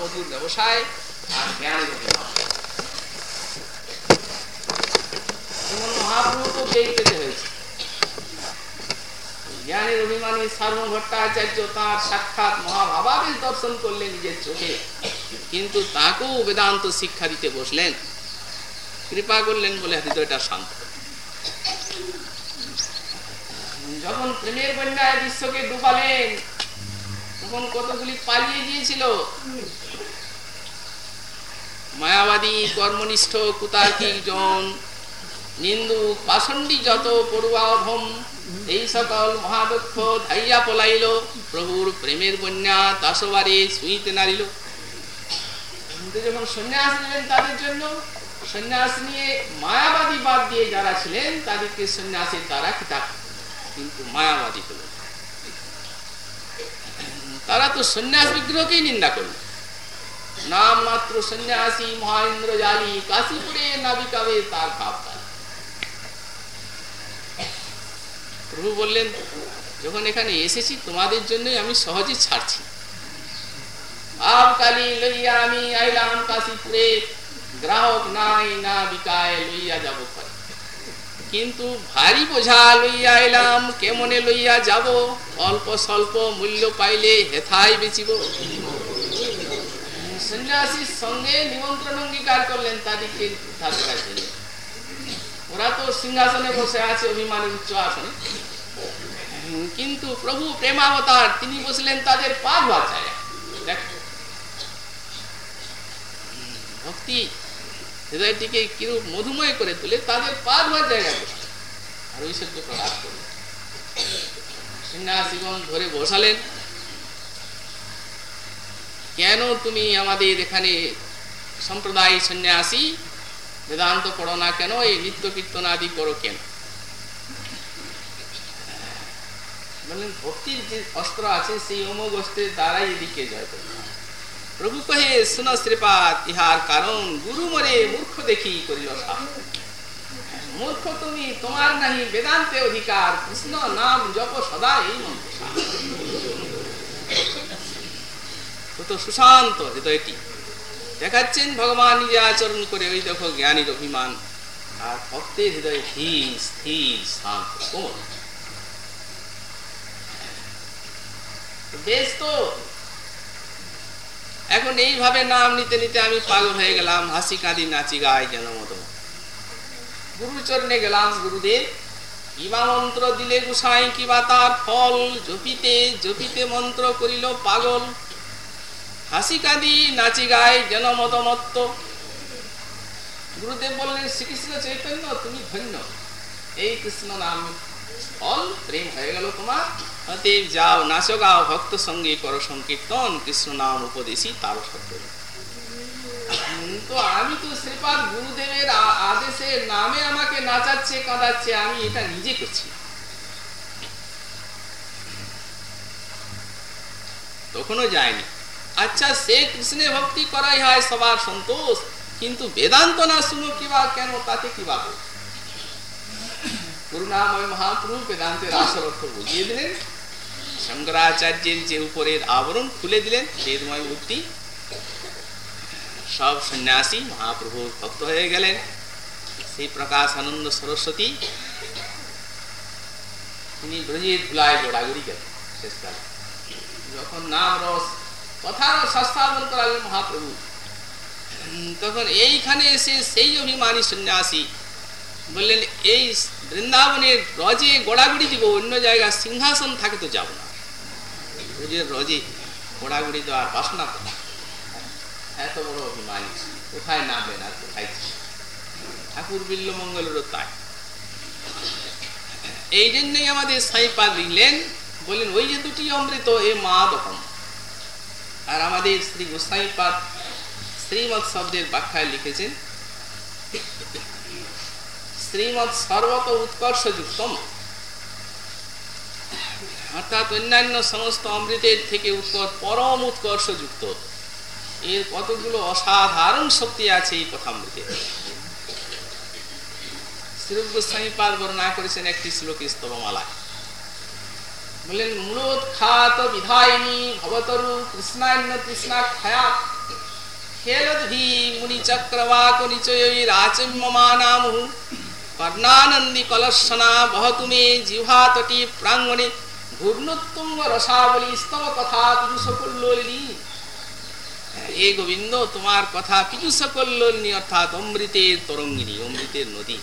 মধুর ব্যবসায় আর করলেন নিজের চোখে। কিন্তু তাকেও বেদান্ত শিক্ষা দিতে বসলেন। কৃপা করলেন বলে হৃদয়টা শান্ত। যখন প্রেমের বন্যায় বিশ্বকে ডুবালেন তখন কতগুলি পালিয়ে গিয়েছিল? মায়াবাদী, কর্মনিষ্ঠ, কুতার্কিক, জন, নিন্দু, পাষণ্ডী যত পড়ুয়াধম এই সকল মহাদক্ষ ধাইয়া পলাইল, প্রভুর প্রেমের বন্যা তাসবারে সুইতে নারিল যখন সন্ন্যাস নিলেন তাদের জন্য, সন্ন্যাস নিয়ে মায়াবাদী বাদ দিয়ে যারা ছিলেন, তাদেরকে সন্ন্যাসের দ্বারা কিতাব কিন্তু মায়াবাদী হল তারা তো সন্ন্যাস বিগ্রহকেই নিন্দা করল। নাম মাত্র সন্ন্যাসী মহেন্দ্র জালি কাশীপুরে নাবিকাবে তার ভাব প্রভু বললেন, যখন এখানে এসেছি, তোমাদের জন্যই আমি সহজে ছাড়ছি। আব কালি লইয়া আমি আইলাম কাশীপুরে। গ্রাহক নাই না বিকায় লইয়া যাব করে কিন্তু ভারী বোঝা লইয়া এলাম, কেমনে লইয়া যাব? অল্প স্বল্প মূল্য পাইলে হেথাই বেচিব? সন্ন্যাসীর সঙ্গে নিমন্ত্রণ অঙ্গীকার করলেন তাদেরকে ওরা তো সিংহাসনে বসে আছে অভিমানের উচ্চ আসনে। কিন্তু প্রভু প্রেমাবতার, তিনি বসলেন তাদের পা ধোয়া দেখ। ভক্তি হৃদয়টিকে কিরূপ মধুময় করে তুলে তাদের পা ধোয়ার জায়গায় আর ঐশ্বর্য প্রকাশ করলেন। সন্ন্যাসীগণ ধরে বসালেন। কেন তুমি আমাদের এখানে সম্প্রদায় সন্ন্যাসী? বেদান্ত পড়ো না কেন? এই নিত্য কীর্তন আদি করো কেন? বললেন, ভক্তির যে অস্ত্র আছে, সেই অমোঘ অস্ত্রের দ্বারাই এদিকে করবে। প্রভু কহে শুন শ্রীপাত ইহার কারণ গুরু মরে মূর্খ দেখি করিল মূর্খ তুমি, তোমার নাহি বেদান্তে অধিকার, কৃষ্ণ নাম জপ সদা এই সুশান্ত হৃদয়টি। দেখাচ্ছেন ভগবান নিজে আচরণ করে, ওই দেখো জ্ঞানীর অভিমান। আর ভক্তের হৃদয় ধীর স্থির শান্ত বেশ তো এখন এইভাবে নাম নিতে নিতে আমি পাগল হয়ে গেলাম, হাসি কাঁদি নাচি গাই যেন মতো। গুরুচরণে গেলাম গুরুদেব কিবা মন্ত্র দিলে গুসাই কিবা তার ফল? জপিতে জপিতে মন্ত্র করিল পাগল। হাসি কাঁদি নাচি গাই যেন মতমত্ত গুরুদেব বললেন, শ্রীকৃষ্ণ চৈতন্য, তুমি ধন্য। এই কৃষ্ণ নাম, ফল, প্রেম হয়ে গেল তোমার। অতএব যাও, নাচো গাও, ভক্ত সঙ্গে করো সংকীর্তন, কৃষ্ণ নাম উপদেশী তারও সত্য তো আমি তো শ্রীপাদ গুরুদেবের নামে আমাকে নাচাচ্ছে, কাঁদাচ্ছে, আমি এটা নিজে করছি। তখনও যায়নি। আচ্ছা সে কৃষ্ণে ভক্তি করাই হয় সবার সন্তোষ, কিন্তু বেদান্ত না শুনো কিবা কেন তাতে কিবা করুণাময় মহাপ্রভু বেদান্তের আসল অর্থ বুঝিয়ে দিলেন। শঙ্করাচার্যের যে উপরের আবরণ খুলে দিলেন, বেদময় মূর্তি সব সন্ন্যাসী মহাপ্রভুর ভক্ত হয়ে গেলেন। সেই প্রকাশ আনন্দ সরস্বতী। তিনি ব্রজের ধুলায় গোড়াগড়ি গেলেন শেষকালে। যখন নাম রস কথা সংস্থাপন করালেন মহাপ্রভু, তখন এইখানে এসে সেই অভিমানী সন্ন্যাসী বললেন, এই বৃন্দাবনের রজে গোড়াগুড়ি দিব, অন্য জায়গায় সিংহাসন থাকে তো যাব না। রোজের রজে গোড়াগুড়ি দেওয়ার বাসনা করা এত বড় অভিমানী। কোথায় নামবেন আর কোথায় ঠাকুর বিল্ল মঙ্গলেরও তাই। এই জন্যই আমাদের সাইপাল লিখলেন, বললেন, ওই যে দুটি অমৃত, এ মা দহম আর আমাদের শ্রী গোসাইপাদ শ্রীমৎ শব্দের ব্যাখ্যায় লিখেছেন, শ্রীমৎ সর্বত উৎকর্ষ যুক্তম অর্থাৎ অন্যান্য সমস্ত অমৃতের থেকে উৎকর্ষ পরম উৎকর্ষ যুক্ত এর কতগুলো অসাধারণ শক্তি আছে এই কথামৃতে শ্রীরূপ গোস্বামী পাদ বর্ণনা করেছেন একটি শ্লোকে স্তবমালায় বললেন মূলোৎখাত বিধায়িনী ভবতরু কৃষ্ণান্য তৃষ্ণা খায়া খেলদ্ভি মুনি চক্রবাক নিচয়ৈরাচম্যমানামুহু কর্ণানন্দী কলসনা বহতু মে জিহ্বাতটি প্রাঙ্গণে ঘূর্ণোত্তুঙ্গ রসাবলী স্তব কথা পীযুষ কল্লোলিনী। হে গোবিন্দ, তোমার কথা পীযুষ কল্লোলিনী, অর্থাৎ অমৃতের তরঙ্গিনী, অমৃতের নদী।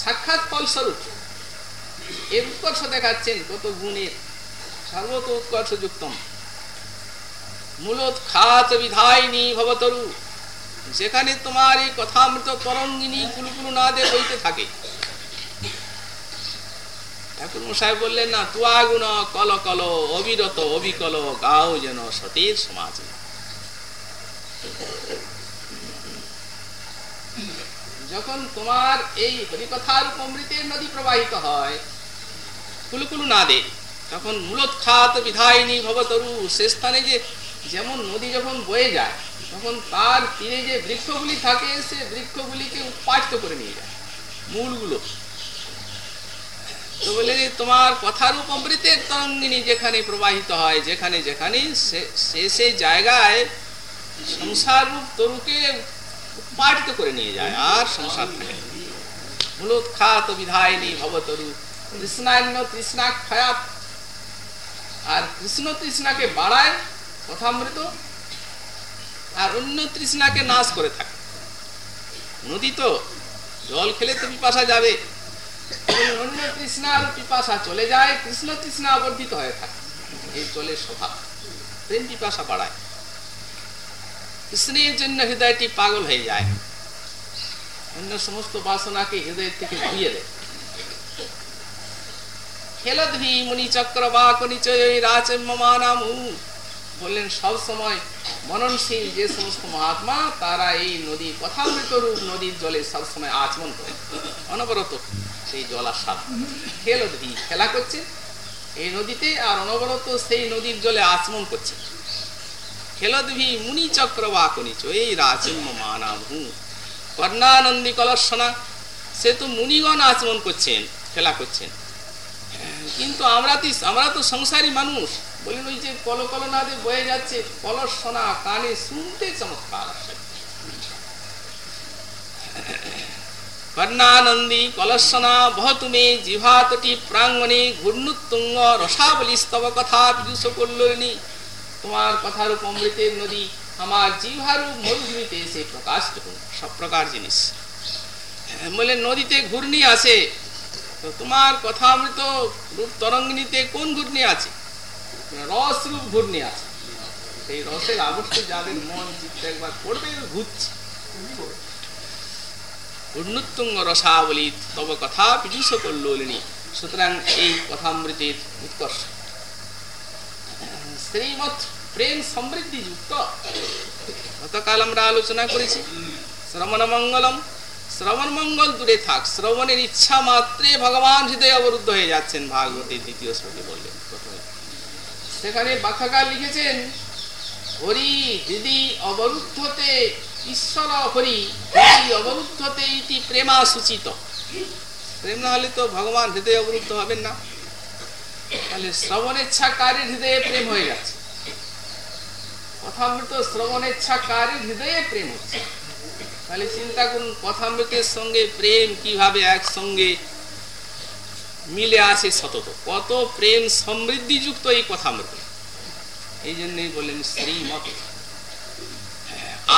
সাক্ষাৎ ফলস্বরূপ এর উৎকর্ষ দেখাচ্ছেন কত গুণের, সর্বত উৎকর্ষ যুক্তম মূলোৎখাত বিধায়িনী ভবতরু, যেখানে তোমার এই কথামৃত তরঙ্গিনী কুলকুলু না দে বইতে থাকে। ঠাকুর মশাই বললেন, না তুয়া গুণ কল কল, অবিরত অবিকল, গাও যেন সতীর সমাজ। যখন তোমার এই হরিকথার অমৃতের নদী প্রবাহিত হয়, কুলকুলু না দে তখন মূলোৎখাত বিধায়িনী ভবতরু সে স্থানে যে যেমন নদী যখন বয়ে যায়, তখন তার তীরে যে বৃক্ষগুলি থাকে, সে বৃক্ষগুলিকে উৎপাদিত করে নিয়ে যায়। মূলগুলো তোমার কথারূপ অমৃতের তরঙ্গিনী যেখানে প্রবাহিত হয়, যেখানে যেখানে, সে সে জায়গায় সংসার রূপ তরুকে উৎপাদিত করে নিয়ে যায়, আর সংসার আর কৃষ্ণ তৃষ্ণাকে বাড়ায় আর অন্য তৃষ্ণাকে নাশ করে থাকে। নদী তো জল খেলে তো পিপাসা যাবে। অন্য তৃষ্ণার পিপাসা চলে যায়, কৃষ্ণ তৃষ্ণা আবর্ধিত হয়ে থাকে। এই জলের স্বভাব প্রেম পিপাসা বাড়ায়। জন্য হৃদয়টি পাগল হয়ে যায়। অন্য সমস্ত বাসনাকে হৃদয় থেকে ধুয়ে দেয়। খেলধি মুনি চক্র বা কনিচয় বললেন মননশীল যে সমস্ত মহাত্মা, তারা এই নদী কথামৃত রূপ নদীর জলে সবসময় আচমন করে। অনবরত সেই জল আস্বাদ খেলধি খেলা করছে। এই নদীতে আর অনবরত সেই নদীর জলে আচমন করছে। খেলধি মুনি চক্র বা কনিচ এই রাচম্য মানামু কর্ণানন্দী কলর্ষণা সে তো মুনিগণ আচমন করছেন, খেলা করছেন। কিন্তু আমরা তো আমরা তো সংসারী মানুষ। বলেন ওই যে কল কল নাদে বয়ে যাচ্ছে কলস কানে শুনতে চমৎকার কর্ণানন্দী কলসনা বহতুমে জিভাতটি প্রাঙ্গণে ঘূর্ণুত্তুঙ্গ রসাবলী স্তব কথা পীযুষ কল্লোলিনী। তোমার কথার অমৃতের নদী আমার জিভারু মরুভূমিতে এসে প্রকাশ সব প্রকার জিনিস। বলে নদীতে ঘূর্ণি আছে। তো তোমার কথা অমৃত রূপ তরঙ্গিনীতে কোন ঘূর্ণি আছে? রস রূপ ঘূর্ণি আছে। সেই রসের আবর্ত যাদের মন চিত্তে একবার পড়বে, ঘুরছে। পূর্ণোত্তঙ্গ রসাবলী তব কথা পীযুষ করলিনী সুতরাং এই কথামৃতের উৎকর্ষ। শ্রীমৎ প্রেম সমৃদ্ধি যুক্ত। গতকাল আমরা আলোচনা করেছি। শ্রমণ মঙ্গলম, শ্রবণ মঙ্গল দূরে থাক। শ্রবণের ইচ্ছা মাত্রে ভগবান হৃদয় অবরুদ্ধ হয়ে যাচ্ছেন, ভাগবতের দ্বিতীয় শ্লোকে বললেন সেখানে ব্যাখ্যাকার লিখেছেন, হরি দিদি অবরুদ্ধতে ঈশ্বর হরি হৃদি অবরুদ্ধতে ইতি প্রেমা সূচিত প্রেম না হলে তো ভগবান হৃদয় অবরুদ্ধ হবেন না। তাহলে শ্রবণেচ্ছাকারীর হৃদয়ে প্রেম হয়ে যাচ্ছে কথামৃত শ্রবণেচ্ছাকারীর হৃদয়ে প্রেম হচ্ছে। তাহলে চিন্তা করুন কথামৃতের সঙ্গে প্রেম কীভাবে একসঙ্গে মিলে আসে সতত? কত প্রেম সমৃদ্ধিযুক্ত এই কথামৃত। এই জন্যই বললেন শ্রীমত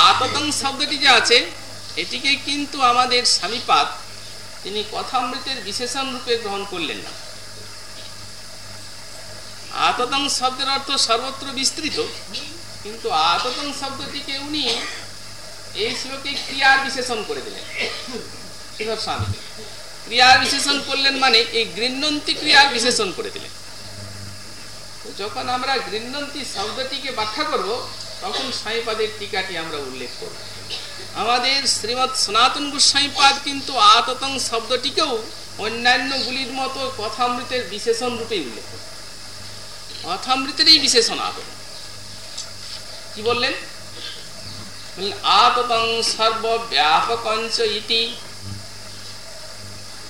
আততং শব্দটি যে আছে, এটিকে কিন্তু আমাদের স্বামীপাদ, তিনি কথামৃতের বিশেষণ রূপে গ্রহণ করলেন না। আততং শব্দের অর্থ সর্বত্র বিস্তৃত, কিন্তু আততং শব্দটিকে উনি এই শ্লোকে ক্রিয়ার বিশেষণ করে দিলেন। স্বামী, ক্রিয়ার বিশেষণ করলেন মানে এই গৃহ্ণন্তি ক্রিয়ার বিশেষণ করে দিলেন। যখন আমরা গৃহ্ণন্তি শব্দটিকে ব্যাখ্যা করব তখন সাঁইপাদের টিকাটি আমরা উল্লেখ করব। আমাদের শ্রীমৎ সনাতন গোস্বাইপাদ কিন্তু আততং শব্দটিকেও অন্যান্য গুলির মতো কথামৃতের বিশেষণ রূপে উল্লেখ করে কথামৃতেরই বিশেষণ আতত কি বললেন? আততং সর্বব্যাপকঞ্চ ইতি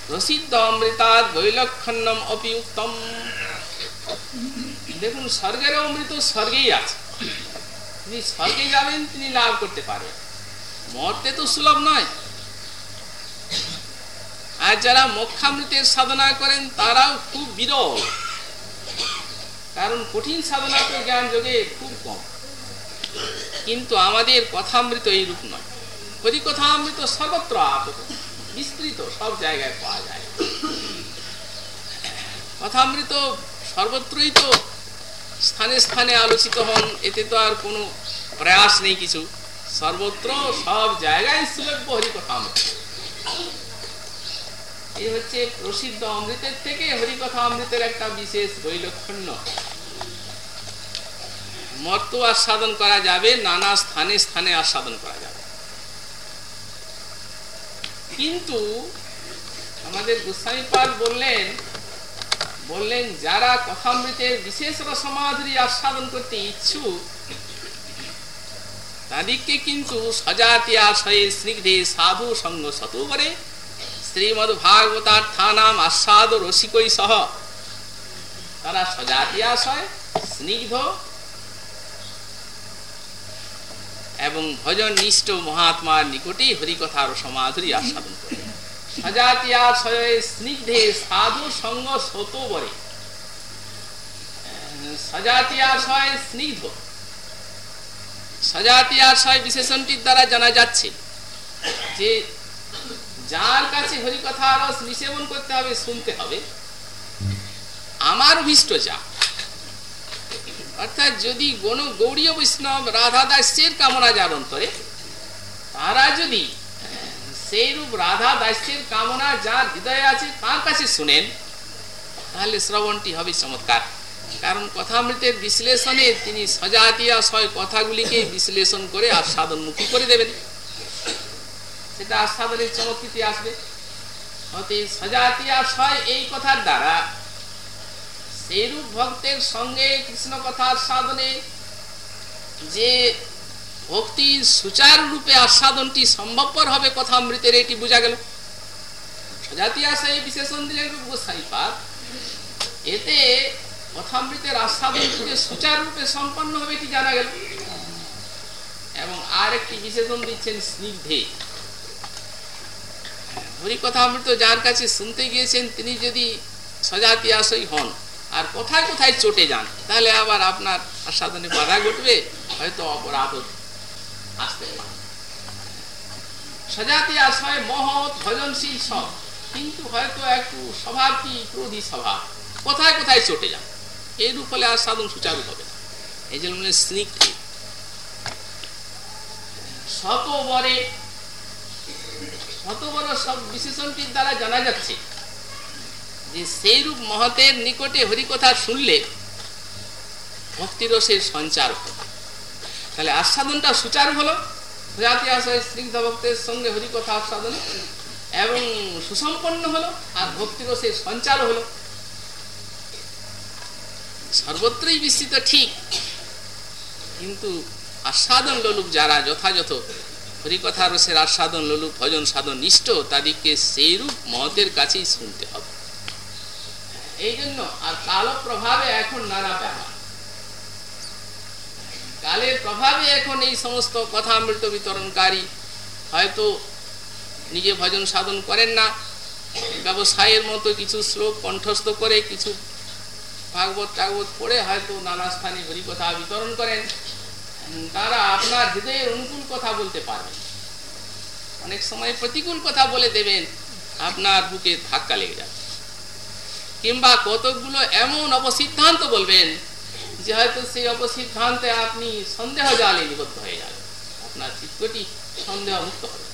প্রসিদ্ধ অমৃতাৎ বৈলক্ষণ্যম অপি উত্তম দেখুন স্বর্গের অমৃত স্বর্গেই আছে। তিনি স্বর্গে যাবেন, তিনি লাভ করতে পারবেন। মরতে তো সুলভ নয়। আর যারা মক্ষামৃতের সাধনা করেন, তারাও খুব বিরল। কারণ কঠিন সাধনা তো জ্ঞান যোগে খুব কম। কিন্তু আমাদের কথামৃত এই রূপ নয়। হরি কথামৃত সর্বত্র আপত বিস্তৃত, সব জায়গায় পাওয়া যায়। কথামৃত সর্বত্রই তো স্থানে স্থানে আলোচিত হন, এতে তো আর কোনো প্রয়াস নেই কিছু। সর্বত্র সব জায়গায় সুলভ্য হরিকথামৃত এই হচ্ছে প্রসিদ্ধ অমৃতের থেকে হরিকথা অমৃতের একটা বিশেষ বৈলক্ষণ্য। মর্ত আস্বাদন করা যাবে, নানা স্থানে স্থানে আস্বাদন করা যাবে। কিন্তু আমাদের গোস্বামী পাল বললেন বললেন, যারা কথামৃতের বিশেষ রসমাধুরী আস্বাদন করতে ইচ্ছুক, তাদেরকে কিন্তু সজাতি আশয়ে স্নিগ্ধে সাধু সঙ্গ শত করে শ্রীমদ ভাগবতার থানাম আস্বাদ রসিকই সহ তারা সজাতি আশয় স্নিগ্ধ এবং ভজন নিষ্ঠ মহাত্মার নিকটেই হরিকথার সমাধুরী আস্বাদন করে। বিশেষণটির দ্বারা জানা যাচ্ছে যে যার কাছে হরিকথা রস নিষেবন করতে হবে, শুনতে হবে। আমার অভিষ্ট যা। অর্থাৎ যদি গণ গৌরীয় বৈষ্ণব রাধা দাস্যের কামনা যার অন্তরে, তারা যদি সেই রূপ রাধা দাস্যের কামনা যার হৃদয়ে আছে তার কাছে শুনেন, তাহলে শ্রবণটি হবে চমৎকার। কারণ কথামৃতের বিশ্লেষণে তিনি সজাতিয়া সয় কথাগুলিকে বিশ্লেষণ করে আস্বাদনমুখী করে দেবেন। সেটা আস্বাদনের চমৎকৃতি আসবে? অতএব সজাতিয়া সয় এই কথার দ্বারা সেইরূপ ভক্তের সঙ্গে কৃষ্ণ কথার সাধনে যে ভক্তির সুচারু রূপে আস্বাদনটি সম্ভবপর হবে কথা অমৃতের এটি বোঝা গেল। সজাতি আসে এই বিশেষণ দিলেন গোসাই এতে কথামৃতের আস্বাদন থেকে সুচারুরূপে সম্পন্ন হবে এটি জানা গেল। এবং আর একটি বিশেষণ দিচ্ছেন স্নিগ্ধে। হরি কথামৃত যার কাছে শুনতে গিয়েছেন, তিনি যদি সজাতি আশয় হন আর কোথায় কোথায় চটে যান, তাহলে আবার আপনার আস্বাদনে বাধা ঘটবে, হয়তো অপরাধ আসতে সজাতি আশ্রয় মহৎ ভজনশীল সব। কিন্তু হয়তো একটু স্বভাবটি ক্রোধী স্বভাব। কোথায় কোথায় চটে যান এইরূপ হলে আর সাধন সুচারু হবে না। এই জন্য স্নিগ্ধ। শত বরে শত বড় সব বিশেষণটির দ্বারা জানা যাচ্ছে যে সেই রূপ মহতের নিকটে হরিকথা শুনলে ভক্তিরসের সঞ্চার হবে। তাহলে আস্বাদনটা সুচারু হলো। জাতি আশয় স্নিগ্ধ ভক্তের সঙ্গে হরিকথা আস্বাদন এবং সুসম্পন্ন হলো আর ভক্তিরসের সঞ্চার হলো। সর্বত্রই বিস্তৃত ঠিক, কিন্তু আস্বাদন লোলুপ যারা যথাযথ, হরিকথা রসের আস্বাদন লোলুপ, ভজন সাধন নিষ্ঠ, তাদেরকে সেইরূপ মহতের কাছেই শুনতে হবে। এই জন্য আর কালো প্রভাবে এখন নানা ব্যাপার। কালের প্রভাবে এখন এই সমস্ত কথা অমৃত বিতরণকারী হয়তো নিজে ভজন সাধন করেন না। ব্যবসায়ের মতো কিছু শ্লোক কণ্ঠস্থ করে কিছু ভাগবত, টাগবত পড়ে হয়তো নানা স্থানে হরিকথা বিতরণ করেন। তারা আপনার হৃদয়ের অনুকূল কথা বলতে পারবেন। অনেক সময় প্রতিকূল কথা বলে দেবেন, আপনার বুকে ধাক্কা লেগে যাবে। কিংবা কতকগুলো এমন অবসিদ্ধান্ত বলবেন যে হয়তো সেই অপসিদ্ধান্তে আপনি সন্দেহ জালে নিবদ্ধ হয়ে যাবেন। আপনার চিত্তটি সন্দেহ মুক্ত হবে।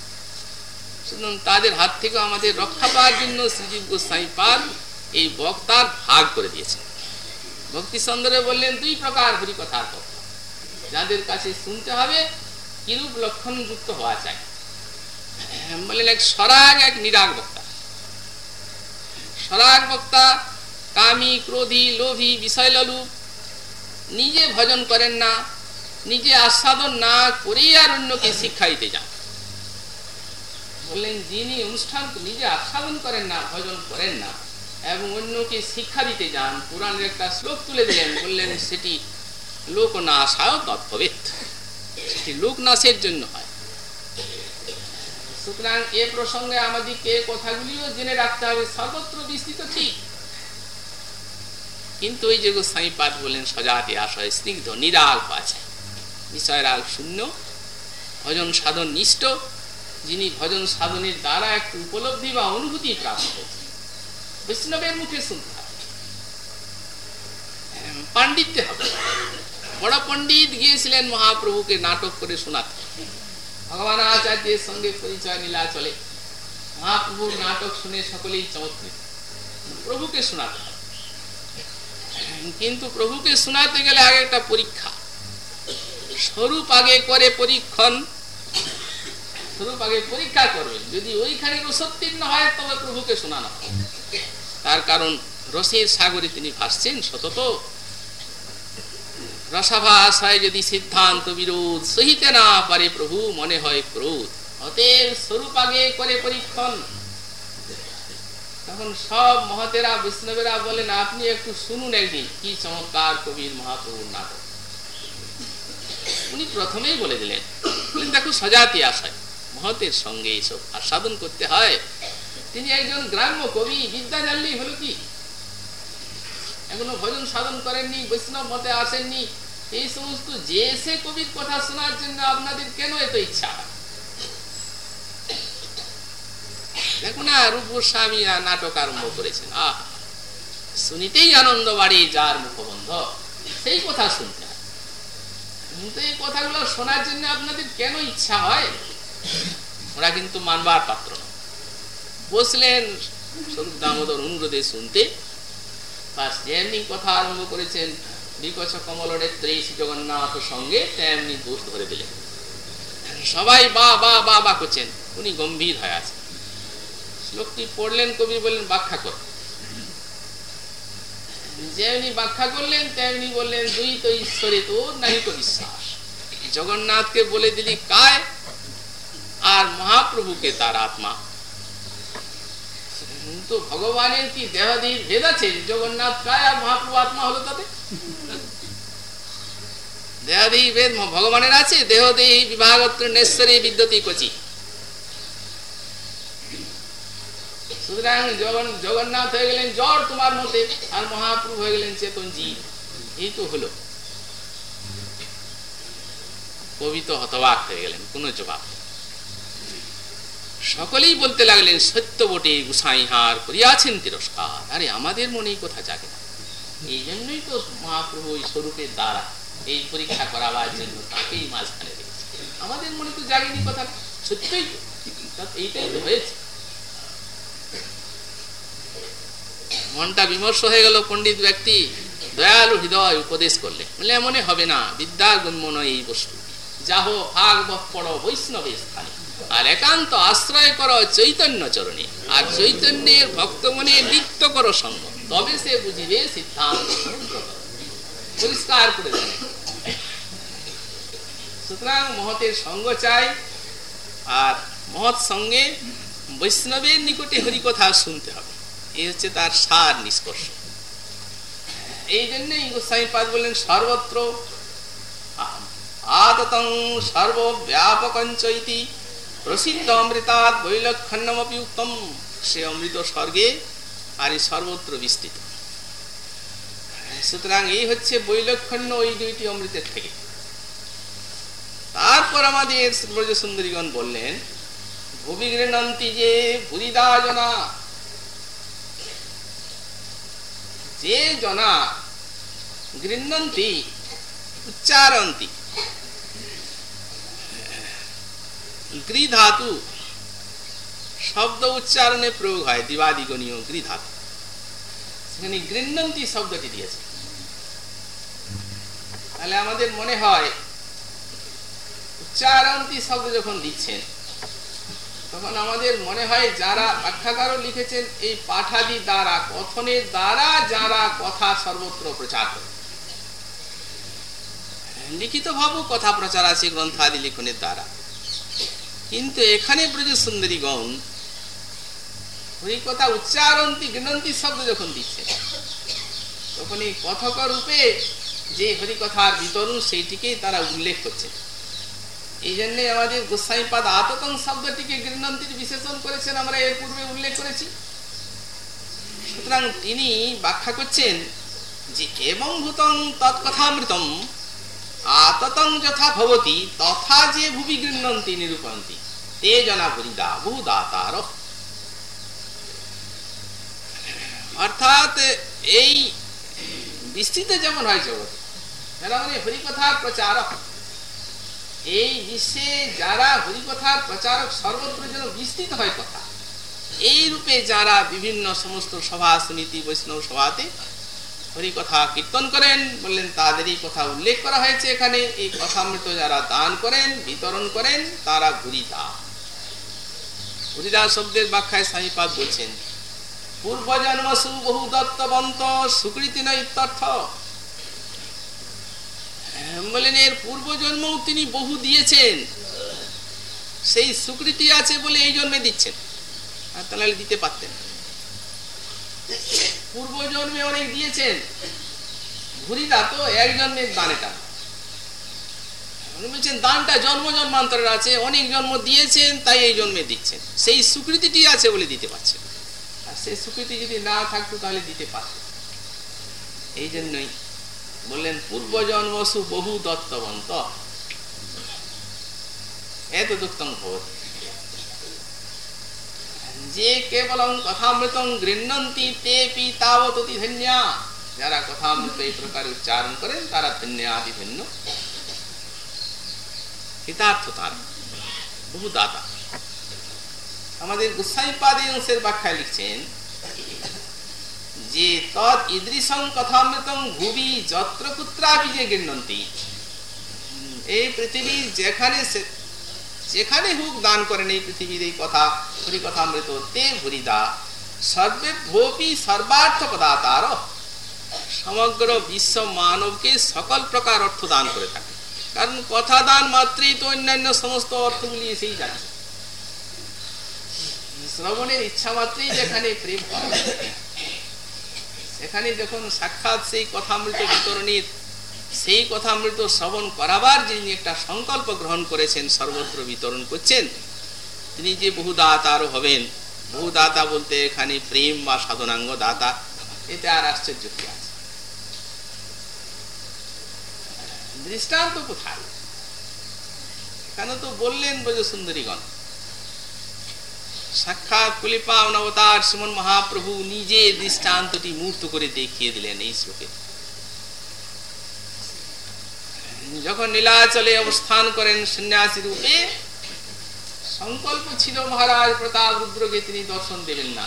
সুতরাং তাদের হাত থেকে আমাদের রক্ষা পাওয়ার জন্য শ্রীজীব গোস্বামী পাল এই বক্তার ভাগ করে দিয়েছেন। ভক্তি সন্দরে বললেন, দুই প্রকার হরি কথার বক্তা যাদের কাছে শুনতে হবে, কিরূপ লক্ষণ যুক্ত হওয়া চাই? বললেন, এক সরাগ, এক নিরাগ বক্তা। সরাগ বক্তা কামি, ক্রোধী, লোভী বিষয়ললুপ নিজে ভজন করেন না, নিজে আস্বাদন না করেই আর অন্যকে শিক্ষা দিতে যান। বললেন, যিনি অনুষ্ঠান নিজে আস্বাদন করেন না, ভজন করেন না, এবং অন্যকে শিক্ষা দিতে যান পুরাণের একটা শ্লোক তুলে দিলেন, বললেন, সেটি লোক না আশায় তৎভবেত লোকনাশের জন্য হয়। সুতরাং এ প্রসঙ্গে আমাদেরকে কথাগুলিও জেনে রাখতে হবে, সর্বত্র বিস্তৃত ঠিক। কিন্তু ওই যে গোস্বামীপাদ বলেন সজাতি আশয় স্নিগ্ধ নিরাগ আছে বিষয় রাগ শূন্য, ভজন সাধন নিষ্ঠ, যিনি ভজন সাধনের দ্বারা একটু উপলব্ধি বা অনুভূতি প্রাপ্ত বৈষ্ণবের মুখে শুনতে হবে। হবে। বড় পণ্ডিত গিয়েছিলেন মহাপ্রভুকে নাটক করে শোনাতে। ভগবান আচার্যের সঙ্গে পরিচয় নীলা চলে মহাপ্রভুর নাটক শুনে সকলেই চমৎকৃত প্রভুকে শোনাতে কিন্তু প্রভুকে শোনাতে গেলে আগে একটা পরীক্ষা। স্বরূপ আগে করে পরীক্ষণ, স্বরূপ আগে পরীক্ষা করবেন যদি ওইখানে রসোত্তীর্ণ হয়, তবে প্রভুকে শোনানো তার কারণ, রসের সাগরে তিনি ভাসছেন সতত। রসাভাষায় যদি সিদ্ধান্ত বিরোধ, সহিতে না পারে প্রভু, মনে হয় ক্রোধ। অতএব স্বরূপ আগে করে পরীক্ষণ। তখন সব মহতেরা, বৈষ্ণবেরা বলেন, আপনি একটু শুনুন একদিন, কি চমৎকার কবির মহাপ্রভুর নাটক। উনি প্রথমেই বলে দিলেন দেখো সজাতি আশায়, মহতের সঙ্গে এইসব আস্বাদন করতে হয়। তিনি একজন গ্রাম্য কবি, বিদ্যা জানলেই হলো কি? এখনও ভজন সাধন করেননি, বৈষ্ণব মতে আসেননি। এই সমস্ত যে এসে কবির কথা শোনার জন্য আপনাদের কেন এত ইচ্ছা দেখুন না রূপ গোস্বামী নাটক আরম্ভ করেছেন। আহ, শুনিতেই আনন্দ বাড়ি যার মুখবন্ধ। সেই কথা শুনতে কিন্তু এই কথাগুলো শোনার জন্য আপনাদের কেন ইচ্ছা হয়? ওরা কিন্তু মানবার পাত্র বসলেন স্বরূপ দামোদর অনুরোধে শুনতে। বাস যেমনি কথা আরম্ভ করেছেন, বিকচ কমলের ত্রিশ জগন্নাথ সঙ্গে তেমনি দোষ ধরে দিলেন। সবাই বা বা বা বা করছেন। উনি গম্ভীর হয়ে আছেন। শ্লোকটি পড়লেন, কবি বললেন ব্যাখ্যা কর যেমনি ব্যাখ্যা করলেন, তেমনি বললেন দুই তো ঈশ্বরে তোর নাহি তো বিশ্বাস জগন্নাথকে বলে দিলি কায় আর মহাপ্রভুকে তার আত্মা। তো ভগবানের কি দেহাদির ভেদ আছে? জগন্নাথ কায় আর মহাপ্রভু আত্মা হলো তাতে দেহাদেহী ভেদ ভগবানের আছে, দেহদেহী বিভাগত্র নেশ্বরী বিদ্যতি কচি। সুতরাং জগন্নাথ হয়ে গেলেন জ্বর তোমার মতে, আর মহাপ্রভু হয়ে গেলেন চেতন জীব। এই তো হলো। কবি তো হতবাক হয়ে গেলেন, কোন জবাব সকলেই বলতে লাগলেন, সত্য বটে, গুসাইহার করিয়াছেন তিরস্কার। আরে, আমাদের মনেই কথা জাগে না। এই জন্যই তো মহাপ্রভু ওই স্বরূপের দ্বারা এই পরীক্ষা করাবার জন্য তাকেই মাঝখানে রেখেছে। আমাদের মনে তো জাগেনি কথা সত্যই তো এইটাই তো হয়েছে। মনটা বিমর্ষ হয়ে গেল পণ্ডিত ব্যক্তি। দয়ালু হৃদয় উপদেশ করলে। বলে এমনে হবে না বিদ্যার গম্য নয় এই বস্তু। যাহ ভাগ পড় বৈষ্ণবের স্থানে। আর একান্ত আশ্রয় করো চৈতন্য চরণে। আর চৈতন্যের ভক্ত মনে লিপ্ত করো সঙ্গ। তবে সে বুঝিবে সিদ্ধান্ত পরিষ্কার করে দেবে সুতরাং মহতের সঙ্গ চাই, আর মহৎ সঙ্গে বৈষ্ণবের নিকটে হরিকথা শুনতে হবে। এই হচ্ছে তার সার নিষ্কর্ষ। এই জন্যই গোস্বামী পাদ বললেন, সর্বত্র প্রসিদ্ধ উত্তম সে অমৃত স্বর্গে আর এই সর্বত্র বিস্তৃত। সুতরাং এই হচ্ছে বৈলক্ষণ্য ওই দুইটি অমৃতের থেকে। তারপর আমাদের ব্রজ সুন্দরীগণ বললেন ভূমিগৃণন্তি যে ভুরিদা জনা যে জনা গৃহন্তি উচ্চারন্তি গৃ ধাতু শব্দ উচ্চারণে প্রয়োগ হয় দিবাদিগণীয় গৃ ধাতু সেখানে গৃহন্তি শব্দটি দিয়েছে। তাহলে আমাদের মনে হয় উচ্চারণতি শব্দ যখন দিচ্ছেন তখন আমাদের মনে হয় যারা ব্যাখ্যাকারও লিখেছেন, এই পাঠাদি দ্বারা কথনের দ্বারা যারা কথা সর্বত্র প্রচার করে। লিখিত ভাবও কথা প্রচার আছে, গ্রন্থাদি লিখনের দ্বারা। কিন্তু এখানে ব্রজ সুন্দরীগণ ওই কথা উচ্চারণতি গৃণন্তি শব্দ যখন দিচ্ছে তখন এই কথক রূপে যে হরিকথার বিতরণ, সেইটিকেই তারা উল্লেখ করছে এই জন্যে আমাদের গোসাইপাদ আততং শব্দটিকে গৃহন্তির বিশেষণ করেছেন, আমরা এর পূর্বে উল্লেখ করেছি। সুতরাং তিনি ব্যাখ্যা করছেন যে এবং ভূতং তৎকথামৃতম, আততং যথা ভবতি, তথা যে ভুবি গৃহন্তি নিরূপন্তি তে জনা ভুরিদা বহুদাতার অর্থাৎ এই বিস্তৃত যেমন হয় জগৎ হরিকথার প্রচারক। এই বিশ্বে যারা হরিকথার প্রচারক, সর্বত্র যেন বিস্তৃত হয় কথা, এই রূপে যারা বিভিন্ন সমস্ত সভা সমিতি বৈষ্ণব সভাতে হরিকথা কীর্তন করেন, বললেন তাদেরই কথা উল্লেখ করা হয়েছে এখানে, এই কথামৃত যারা দান করেন, বিতরণ করেন, তারা গুরিদা ঘুরিদা শব্দের ব্যাখ্যায় সাহিপাদ বলছেন, পূর্বজন্মসু বহু দত্তবন্ত সুকৃতি নয় ইত্যর্থ বলেন এর পূর্বজন্মও তিনি বহু দিয়েছেন। সেই সুকৃতি আছে বলে এই জন্মে দিচ্ছেন। আর তাহলে দিতে পারতেন। পূর্ব জন্মে অনেক দিয়েছেন। ঘুরিদা তো এক জন্মের দান এটা বলছেন, দানটা জন্ম জন্মান্তরের আছে, অনেক জন্ম দিয়েছেন, তাই এই জন্মে দিচ্ছেন। সেই স্বীকৃতিটি আছে বলে দিতে পারছেন। আর সেই স্বীকৃতি যদি না থাকতো, তাহলে দিতে পারত এই জন্যই বললেন পূর্ব জন্মসু বহু দত্তবন্ত। এত দুঃখম ভবতী যে কেবলং কথামৃতং গৃহ্ণন্তি তে পি তাবততি ধন্যা। যারা কথামৃত এই প্রকার উচ্চারণ করেন, তারা ধন্য আদি ধন্য। হিতার্থ তার, বহু দাতা। আমাদের গুসাইপাদী অংশের ব্যাখ্যায় লিখছেন যে তৎ ইদৃশং কথামৃতং ভুবি যত্র কুত্রাপি যে গৃহ্ণন্তি এই পৃথিবী যেখানে যেখানে হুক দান করেন এই পৃথিবীর এই কথা হরি কথা অমৃত তে ভুরিদা। সর্বে ভোপি সর্বার্থ পদাতার। সমগ্র বিশ্ব মানবকে সকল প্রকার অর্থ দান করে থাকে। কারণ কথা দান মাত্রই তো অন্যান্য সমস্ত অর্থগুলি এসেই যাচ্ছে। শ্রবণের ইচ্ছা মাত্রই যেখানে প্রেম সেখানে যখন সাক্ষাৎ সেই কথামৃত বিতরণীর, সেই কথা অমৃত শ্রবণ করাবার যিনি একটা সংকল্প গ্রহণ করেছেন, সর্বত্র বিতরণ করছেন, তিনি যে বহু দাতারও হবেন। বহু দাতা বলতে এখানে প্রেম বা সাধনাঙ্গ দাতা, এতে আর আশ্চর্য কি আছে? দৃষ্টান্ত কোথায়? এখানে তো বললেন ব্রজ সুন্দরীগণ সাক্ষাৎ কুলিপা অবতার শ্রীমন মহাপ্রভু নিজে দৃষ্টান্তটি মূর্ত করে দেখিয়ে দিলেন এই শ্লোকে। যখন নীলাচলে অবস্থান করেন সন্ন্যাসী রূপে, সংকল্প ছিল মহারাজ প্রতাপ রুদ্রকে তিনি দর্শন দেবেন না।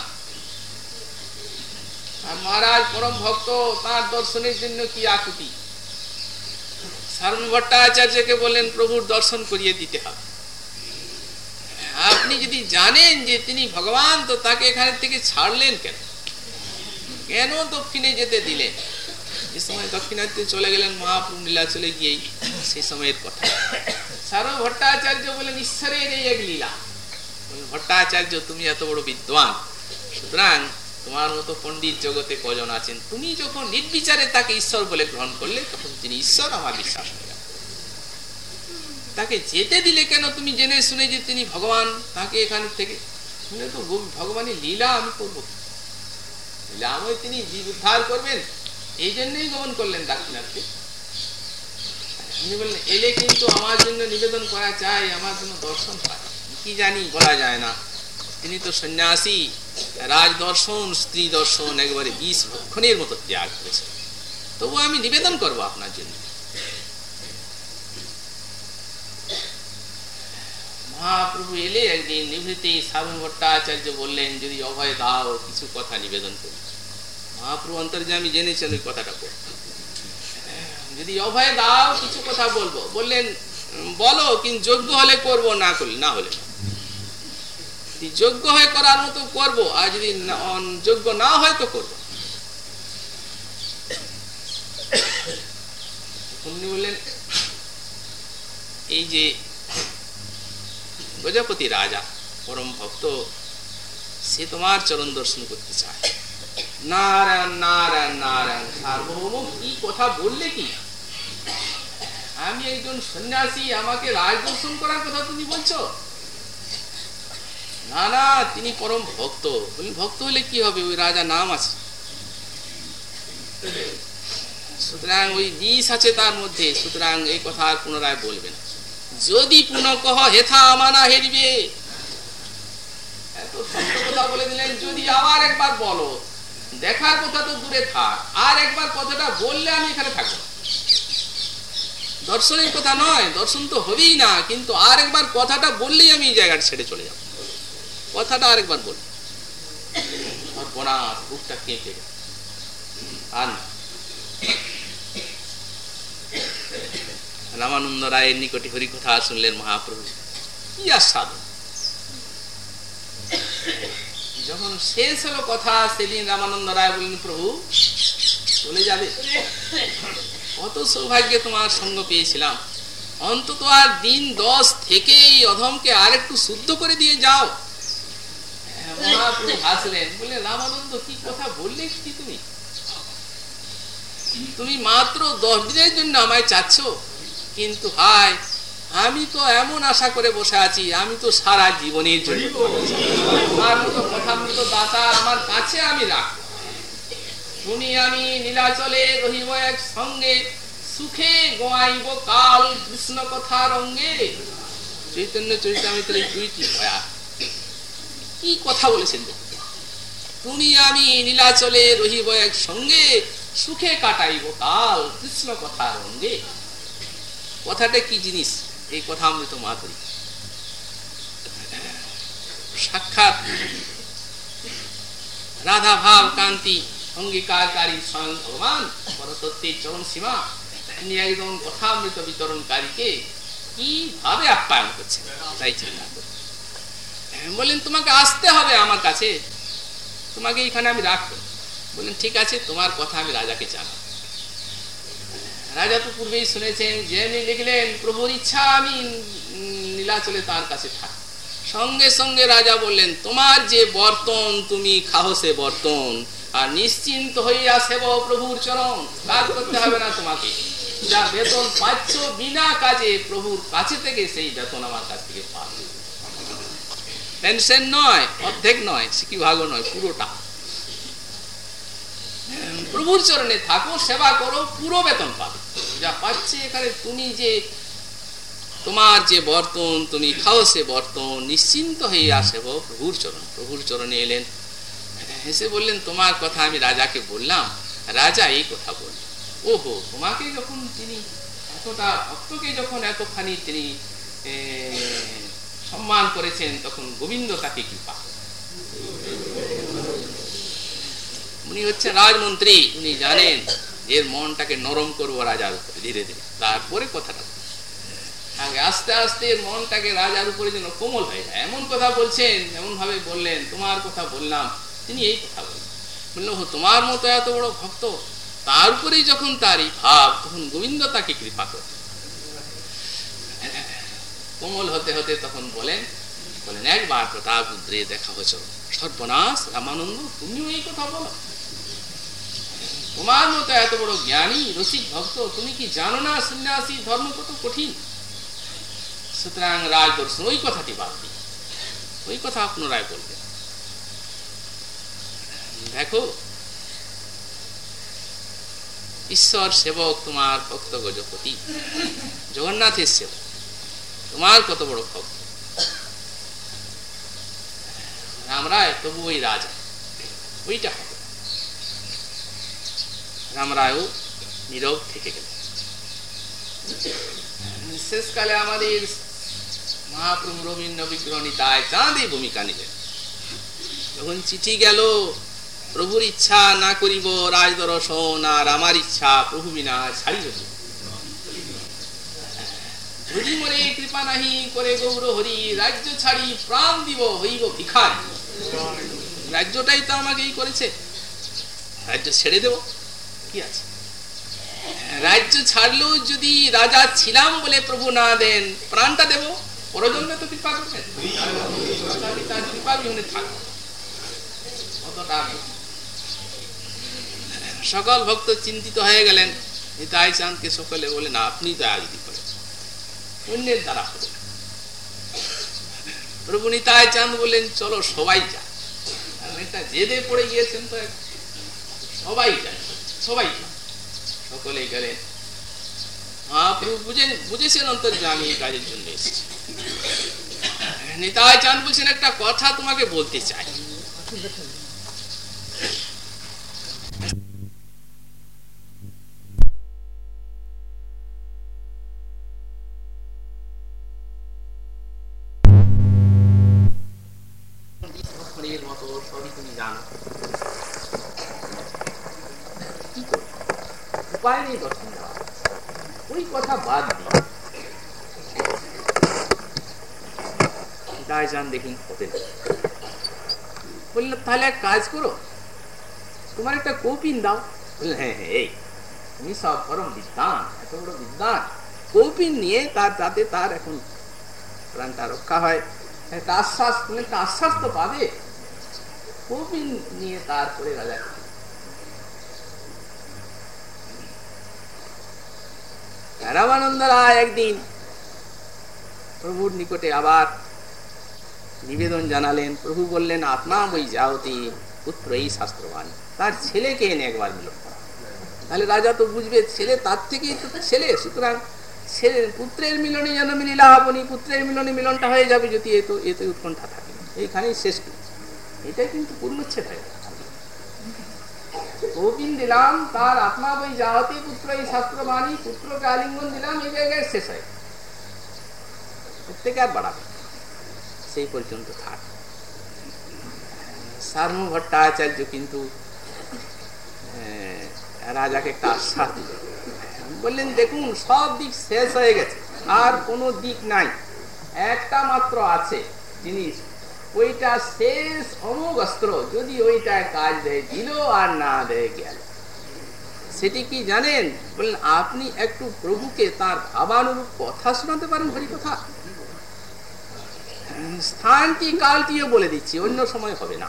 মহারাজ পরম ভক্ত, তার দর্শনের জন্য কি আকুতি? সারণ ভট্টাচার্যকে বললেন, প্রভুর দর্শন করিয়ে দিতে হবে। আপনি যদি জানেন যে তিনি ভগবান, তো তাকে এখানে থেকে ছাড়লেন কেন? কেন দক্ষিণে যেতে দিলেন? যে সময় দক্ষিণাত্যে চলে গেলেন, মহাপ্রভু লীলা চলে গিয়েই সেই সময়ের কথা। সারো ভট্টাচার্য বলেন ঈশ্বরের এই এক লীলা। ভট্টাচার্য, তুমি এত বড় বিদ্বান। সুতরাং তোমার মতো পণ্ডিত জগতে কজন আছেন? তুমি যখন নির্বিচারে তাকে ঈশ্বর বলে গ্রহণ করলে, তখন তিনি ঈশ্বর, আমার বিশ্বাস। তাকে যেতে দিলে কেন তুমি জেনে শুনে যে তিনি ভগবান? তাকে এখানে থেকে শুনে তো ভগবানের লীলা আমি করব। লীলাময় তিনি জীব উদ্ধার করবেন। এই জন্যই গমন করলেন দাক্ষিণাত্যে। তিনি বললেন, এলে কিন্তু আমার জন্য নিবেদন করা চাই, আমার জন্য দর্শন হয় কি জানি বলা যায় না। তিনি তো সন্ন্যাসী রাজ দর্শন স্ত্রী দর্শন একবারে বিষ ভক্ষণের মতো ত্যাগ করেছে তবু আমি নিবেদন করব আপনার জন্য। মহাপ্রভু এলে একদিন নিভৃতি সাধন ভট্টাচার্য বললেন, যদি অভয় দাও, কিছু কথা নিবেদন করি মহাপ্রভু অন্তর্যামী জেনেছেন ওই কথাটা যদি অভয় দাও, কিছু কথা বলব। বললেন, বলো, কিন্তু যোগ্য হলে করব, না করলে, না হলে যোগ্য হয়ে করার মতো করব, আর যদি যোগ্য না হয় তো করব। উনি বললেন, এই যে গজপতি রাজা, পরম ভক্ত, সে তোমার চরণ দর্শন করতে চায়। নারায়ণ নারায়ণ নারায়ণ সার্বভৌম কি কথা বললে কি? আমি একজন সন্ন্যাসী, আমাকে রাজ দর্শন করার কথা তুমি বলছো? না না, তিনি পরম ভক্ত। বলি ভক্ত হলে কি হবে? ওই রাজা নাম আছে। সুতরাং ওই বিষ আছে তার মধ্যে, সুতরাং এই কথা আর পুনরায় বলবে না। যদি পুনঃ কহ হেথা আমানা হেরিবে। এত কথা বলে দিলেন, যদি আবার একবার বলো। দেখার কথা তো দূরে থাক, আর একবার কথাটা বললে আমি এখানে দর্শনের কথা নয়, দর্শন তো হবেই না, কিন্তু আর একবার কথাটা বললেই আমি এই জায়গাটা ছেড়ে চলে যাব। কথাটা আরেকবার বল সর্বনাশ বুকটা কেঁপে আর রামানন্দ রায়ের নিকটে হরি কথা শুনলেন মহাপ্রভু। কি আস্বাদন। যখন শেষ হলো কথা, সেদিন রামানন্দ রায় বললেন, প্রভু, চলে যাবে? কত সৌভাগ্যে তোমার সঙ্গ পেয়েছিলাম। অন্তত আর দিন দশ থেকে এই অধমকে আর একটু শুদ্ধ করে দিয়ে যাও। মহাপ্রভু হাসলেন বলে রামানন্দ, কি কথা বললে কি তুমি? তুমি মাত্র দশ দিনের জন্য আমায় চাচ্ছ? কিন্তু হায় আমি তো এমন আশা করে বসে আছি আমি তো সারা জীবনের জন্য আমার মতো কথা মতো দাতা আমার কাছে আমি রাখ তুমি আমি নীলাচলে রহিব এক সঙ্গে সুখে গোয়াইব কাল কৃষ্ণ কথা রঙ্গে। চৈতন্য চরিতামিত্রের দুইটি ভয়া। কি কথা বলেছেন তুমি আমি নীলাচলে রহিব এক সঙ্গে সুখে কাটাইব কাল কৃষ্ণ কথা রঙ্গে। কথাটা কি জিনিস? এই কথা অমৃত মাধুরী। সাক্ষাৎ। রাধা ভাব কান্তি অঙ্গীকারী স্বয়ং ভগবান পরতত্ত্বের চরম সীমা। তিনি একদম কথামৃত বিতরণকারীকে কীভাবে আপ্যায়ন করছেন? তাই চিন্তা বললেন, তোমাকে আসতে হবে আমার কাছে। তোমাকে এখানে আমি রাখব। বললেন, ঠিক আছে, তোমার কথা আমি রাজাকে জানাব। রাজা তো পূর্বেই শুনেছেন যে লিখলেন প্রভুর ইচ্ছা আমি নীলাচলে তার কাছে থাক সঙ্গে সঙ্গে রাজা বললেন তোমার যে বর্তন তুমি খাও সে বর্তন আর নিশ্চিন্ত হইয়া সেব প্রভুর চরণ কাজ করতে হবে না তোমাকে যা বেতন পাচ্ছ বিনা কাজে প্রভুর কাছে থেকে সেই বেতন আমার কাছ থেকে পাবে। টেনশন নয়, অর্ধেক নয় সিকি ভাগ নয়, পুরোটা। প্রভুর চরণে থাকো, সেবা করো, পুরো বেতন পাবে। যা পাচ্ছে এখানে তুমি যে তোমার যে বর্তন, তুমি খাও সে বর্তন, নিশ্চিন্ত হয়ে আসেব প্রভুর চরণ। প্রভুর চরণে এলেন। হেসে বললেন, তোমার কথা আমি রাজাকে বললাম, রাজা এই কথা বলল। ওহো, তোমাকে যখন তিনি এতটা ভক্তকে যখন এতখানি তিনি সম্মান করেছেন, তখন গোবিন্দ তাকে কি পা উনি হচ্ছে রাজমন্ত্রী, উনি জানেন এর মনটাকে নরম করব রাজার উপরে, ধীরে ধীরে। তারপরে কথাটা। আগে আস্তে আস্তে এর মনটাকে রাজার উপরে যেন কোমল হয়ে যায়। এমন কথা বলছেন এমন ভাবে বললেন, তোমার কথা বললাম, তিনি এই কথা বললেন। বলল তোমার মতো এত বড় ভক্ত, তার উপরেই যখন তারই ভাব, তখন গোবিন্দ তাকে কৃপা করে। কোমল হতে হতে তখন বলেন বলেন, একবার প্রতাপরুদ্রে দেখা হয়েছিল সর্বনাশ, রামানন্দ, তুমিও এই কথা বলো। তোমার মতো এত বড় জ্ঞানী রসিক ভক্ত তুমি কি জানো না সন্ন্যাসী ধর্ম কত কঠিন সুতরাং রাজ দর্শন ওই কথাটি বাদ দিই ওই কথা পুনরায় বলবেন দেখো ঈশ্বর সেবক তোমার ভক্ত গজপতি জগন্নাথের সেবক তোমার কত বড় ভক্ত রামরায় তবু ওই রাজা ওইটা হবে রামরায়ও নীরব থেকে গেল শেষকালে আমাদের মহাপ্রভু রবীন্দ্র বিগ্রহ নিতায় চাঁদে ভূমিকা নিলেন। যখন চিঠি গেল, প্রভুর ইচ্ছা না করিব, রাজ দর্শন আর আমার ইচ্ছা প্রভু বিনা ছাড়ি যদি মরে কৃপা নাহি করে গৌর হরি, রাজ্য ছাড়ি প্রাণ দিব, হইব ভিখার। রাজ্যটাই তো আমাকেই করেছে। রাজ্য ছেড়ে দেব। কি আছে? রাজ্য ছাড়লেও যদি রাজা ছিলাম বলে প্রভু না দেন, প্রাণটা দেব? পরজন্মে তো কৃপা থাক। সকল ভক্ত চিন্তিত হয়ে গেলেন। নিতাই চাঁদকে সকলে বলেন আপনি দয়া যদি করেন, অন্যের দ্বারা হবে প্রভু নিতাই চাঁদ বললেন, চলো সবাই যা এটা পড়ে গিয়েছেন তো সবাই যায় সবাই। যায় সকলে গেলেন মহাপ্রভু বুঝে বুঝেছেন অন্তর যে আমি এই কাজের জন্য এসেছি। নিতাই চাঁদ বলছেন, একটা কথা তোমাকে বলতে চাই। তুমি জানো। উপায় নেই দর্শন ওই কথা বাদ দিই যান দেখি বলল তাহলে এক কাজ করো। তোমার একটা কৌপিন দাও। বললে হ্যাঁ হ্যাঁ এই। তুমি সব পরম এত বড় বিদ্যান কৌপিন নিয়ে তার, তাতে তার এখন প্রাণটা রক্ষা হয়। একটা আশ্বাস, তুমি একটা আশ্বাস তো পাবে। কৌপিন নিয়ে তারপরে রাজা রামানন্দ রায় একদিন প্রভুর নিকটে আবার নিবেদন জানালেন। প্রভু বললেন, আত্মা বই যাওতি, পুত্র এই শাস্ত্রবান। তার ছেলেকে এনে একবার মিলন তাহলে রাজা তো বুঝবে, ছেলে তার থেকেই তো ছেলে। সুতরাং ছেলে পুত্রের মিলনে যেন মিলিলা আপনি পুত্রের মিলনে মিলনটা হয়ে যাবে যদি এত এতে উৎকণ্ঠা থাকে। এইখানেই শেষ এটাই কিন্তু পূর্ণচ্ছেদ হয়ে দিলাম তার আত্মা বই যাহতি পুত্র এই পুত্রকে আলিঙ্গন দিলাম, এই জায়গায় শেষ হয়। প্রত্যেকে আর বাড়াবে সেই পর্যন্ত থাক। সার্ম ভট্টাচার্য কিন্তু রাজাকে একটা আশ্বাস দিল। বললেন, দেখুন, সব দিক শেষ হয়ে গেছে, আর কোনো দিক নাই। একটা মাত্র আছে জিনিস ওইটা শেষ অমোঘ অস্ত্র যদি ওইটা কাজ দেয় দিল আর না দেয় গেল। সেটি কি জানেন? বললেন, আপনি একটু প্রভুকে তার ভাবানুরূপ কথা শোনাতে পারেন হরি কথা স্থানটি কালটিও বলে দিচ্ছি, অন্য সময় হবে না।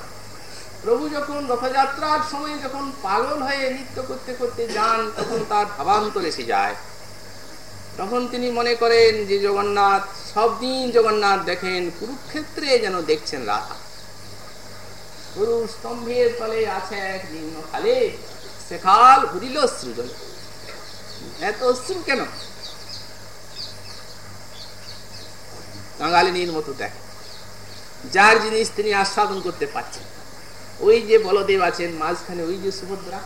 প্রভু যখন রথযাত্রার সময় যখন পাগল হয়ে নৃত্য করতে করতে যান, তখন তার ভাবান্তর এসে যায়। তখন তিনি মনে করেন যে জগন্নাথ, সব দিন জগন্নাথ দেখেন, কুরুক্ষেত্রে যেন দেখছেন রাধা। গুরু স্তম্ভের তলে আছে এক নিম্ন খালে সেখাল ঘুরিল সৃজন। এত অশ্রু কেন? বাঙালিনীর মতো দেখে। যার জিনিস তিনি আস্বাদন করতে পারছেন ওই যে বলদেব আছেন, মাঝখানে ওই যে সুভদ্রা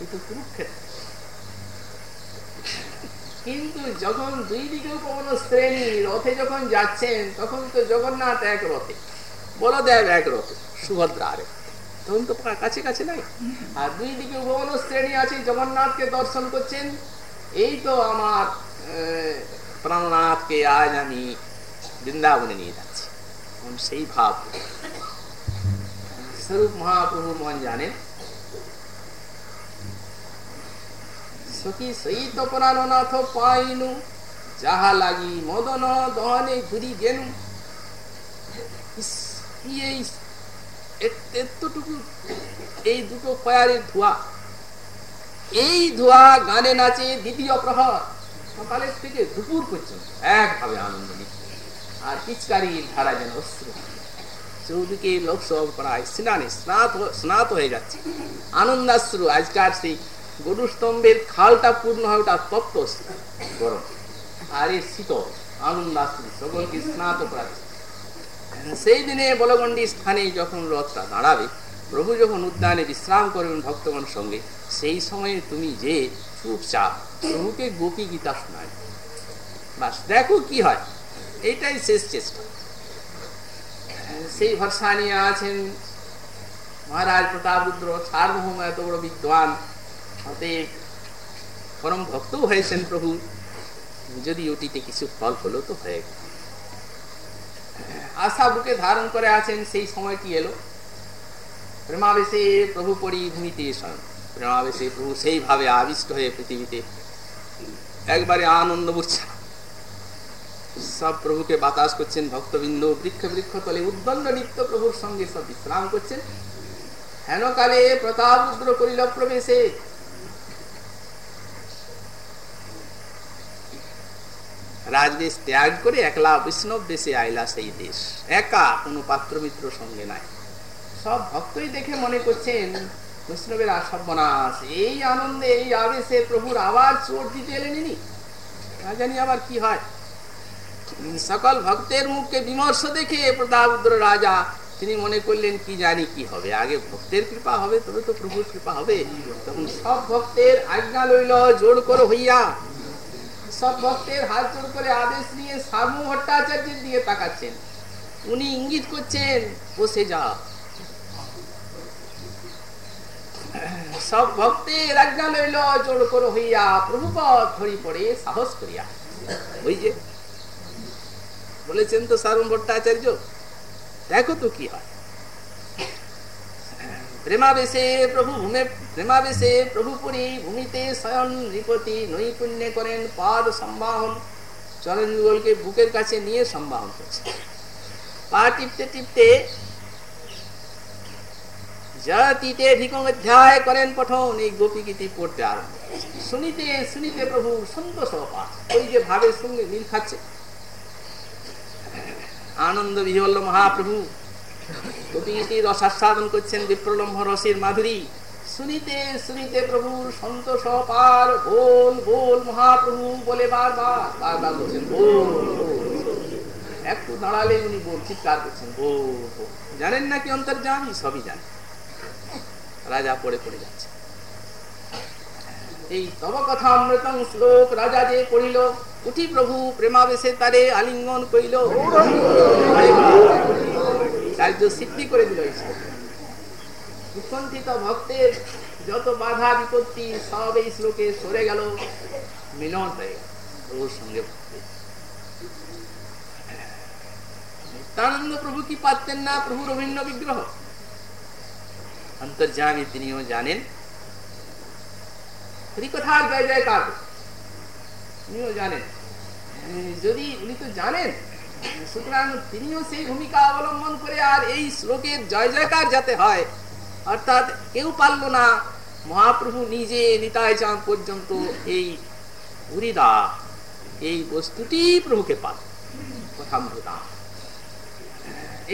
এই তো কুরুক্ষেত্র। কিন্তু যখন দুই দিকে উপবন শ্রেণি রথে যখন যাচ্ছেন, তখন তো জগন্নাথ এক রথে, বলদেব এক রথে সুভদ্রা আরেক তখন তো কাছে কাছে নাই। আর দুই দিকে উপবন শ্রেণি আছে, জগন্নাথকে দর্শন করছেন। এই তো আমার প্রাণনাথকে আজ আমি বৃন্দাবনে নিয়ে যাচ্ছি। সেই ভাব। স্বরূপ মহাপ্রভু মন জানেন সখী সহিত প্রাণনাথ পাইনু যাহা লাগি মদন দহনে ঘুরি গেনু এই এতটুকু এই দুটো ফয়ারের ধোয়া এই ধোয়া গানে নাচে দ্বিতীয় প্রহর সকালের থেকে দুপুর পর্যন্ত একভাবে আনন্দ নিচ্ছে আর পিচকারির ধারা যেন অস্ত্র চৌদিকে লোকসভ প্রায় স্নানে স্নাত স্নাত হয়ে যাচ্ছে আনন্দাশ্রু আজকার সেই গরুস্তম্ভের খালটা পূর্ণ হয় ওটা তপ্ত গরম। আর এই শীতল আনন্দাশ্রু সকলকে স্নাত করাচ্ছে সেই দিনে বলগণ্ডী স্থানে যখন রথটা দাঁড়াবে, প্রভু যখন উদ্যানে বিশ্রাম করবেন ভক্তগণ সঙ্গে, সেই সময়ে তুমি যে চুপচাপ প্রভুকে গোপী গীতা শোনায় বাস, দেখো কি হয়, এইটাই শেষ চেষ্টা। সেই ভরসা নিয়ে আছেন মহারাজ প্রতাপরুদ্র, সার্বভৌম, এত বড় বিদ্বান। অতএব পরম ভক্তও হয়েছেন প্রভু। যদি ওটিতে কিছু ফল হলো তো হয়ে গেল। আশা বুকে ধারণ করে আছেন, সেই সময়টি এলো। প্রেমাবেশে প্রভু পরিভূমিতে প্রেমাবেশে প্রভু সেইভাবে আবিষ্ট হয়ে পৃথিবীতে একবারে আনন্দ মূর্ছা সব প্রভুকে বাতাস করছেন, ভক্তবৃন্দ, বৃক্ষ বৃক্ষ তলে উদ্দণ্ড নিত্য প্রভুর সঙ্গে সব বিশ্রাম করছেন। হেনকালে প্রতাপ রুদ্র করিল প্রবেশে। রাজদেশ ত্যাগ করে একলা বৈষ্ণব দেশে আইলা সেই দেশ। একা কোনো পাত্র মিত্র সঙ্গে নাই। সব ভক্তই দেখে মনে করছেন, বৈষ্ণবের সর্বনাশ এই আনন্দে, এই আবেশে প্রভুর আবার চোট দিতে এলেন ইনি। জানি আবার কি হয়। সকল ভক্তের মুখকে বিমর্ষ দেখে প্রতাপদ্র রাজা, তিনি মনে করলেন, কি জানি কি হবে? আগে ভক্তের কৃপা হবে, তবে তো প্রভুর কৃপা হবে। তখন সব ভক্তের আজ্ঞা লইল, জোর করো হইয়া। সব ভক্তের হাত জোর করে আদেশ নিয়ে সামু ভট্টাচার্যের দিকে তাকাচ্ছেন। উনি ইঙ্গিত করছেন, বসে যা। সব ভক্তের আজ্ঞা লইল জোর করো হইয়া প্রভুপদ ধরি পড়ে সাহস করিয়া। ওই যে বলেছেন তো সারুণ ভট্টাচার্য, দেখো তো কি হয়। প্রেমাবেশে প্রভু ভূমে প্রেমাবেশে প্রভুপুরী ভূমিতে শয়ন নৃপতি নৈপুণ্যে করেন পাদ সম্বাহন চরণ বুকের কাছে নিয়ে সম্বাহন করছে। পা টিপতে টিপতে জাতিতে অধ্যায় করেন পঠন, এই গোপী গীতি পড়তে আরম্ভ শুনিতে শুনিতে প্রভু সন্তোষ ওই যে ভাবের সঙ্গে মিল খাচ্ছে। আনন্দ বিহল্ল মহাপ্রভু। রসাস্বাদন করছেন বিপ্রলম্ভ রসের মাধুরী। শুনিতে শুনিতে প্রভু সন্তোষ পার মহাপ্রভু বলে বারবার বারবার বলছেন, বল একটু দাঁড়ালে উনি বল, চিৎকার করছেন জানেন নাকি সবই জানেন রাজা পড়ে পড়ে যাচ্ছে। এই তব কথা অমৃতং শ্লোক রাজা যে পড়িল, উঠি প্রভু প্রেমাবেশে তারে আলিঙ্গন কইল কার্য সিদ্ধি করে দিল উৎকণ্ঠিত ভক্তের যত বাধা বিপত্তি, সব এই শ্লোকে সরে গেল মিলন হয়ে গেল প্রভুর সঙ্গে নিত্যানন্দ প্রভু কি পাচ্ছেন না প্রভুর অভিন্ন বিগ্রহ? অন্তর্জামী তিনিও জানেন। হরিকথার জয় জয়কার তিনিও জানেন। যদি উনি তো জানেন সুতরাং তিনিও সেই ভূমিকা অবলম্বন করে আর এই শ্লোকের জয় জয়কার যাতে হয়, অর্থাৎ কেউ পারল না। মহাপ্রভু নিজে নিতায় চাঁদ পর্যন্ত এই উরিদা এই বস্তুটি প্রভুকে পাল কথামৃতা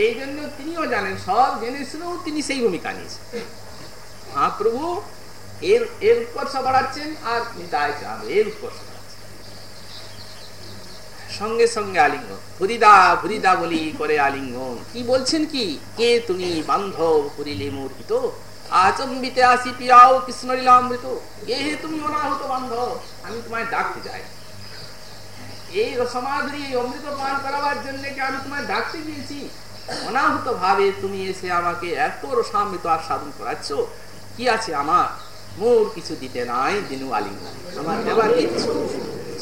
এই জন্য তিনিও জানেন, সব জেনে তিনি সেই ভূমিকা নিয়েছেন। মহাপ্রভু এর এর উৎকর্ষ বাড়াচ্ছেন আর নিতায় চাঁদ এর উৎকর্ষ। সঙ্গে সঙ্গে আলিঙ্গন। হরিদা হরিদা বলি করে আলিঙ্গন। কি বলছেন কি? কে তুমি বান্ধব করিলে মূর্হিত আচম্বিতে আসি পিয়াও কৃষ্ণ লীলামৃত কে হে তুমি অনাহত বান্ধব, আমি তোমায় ডাকতে যাই। এই রসমাধুরী অমৃত পান করাবার জন্য কি আমি তোমায় ডাকতে গিয়েছি? অনাহত ভাবে তুমি এসে আমাকে এত রসামৃত আস্বাদন করাচ্ছ, কি আছে আমার? মোর কিছু দিতে নাই দিনু আলিঙ্গন। আমার দেবার কিচ্ছু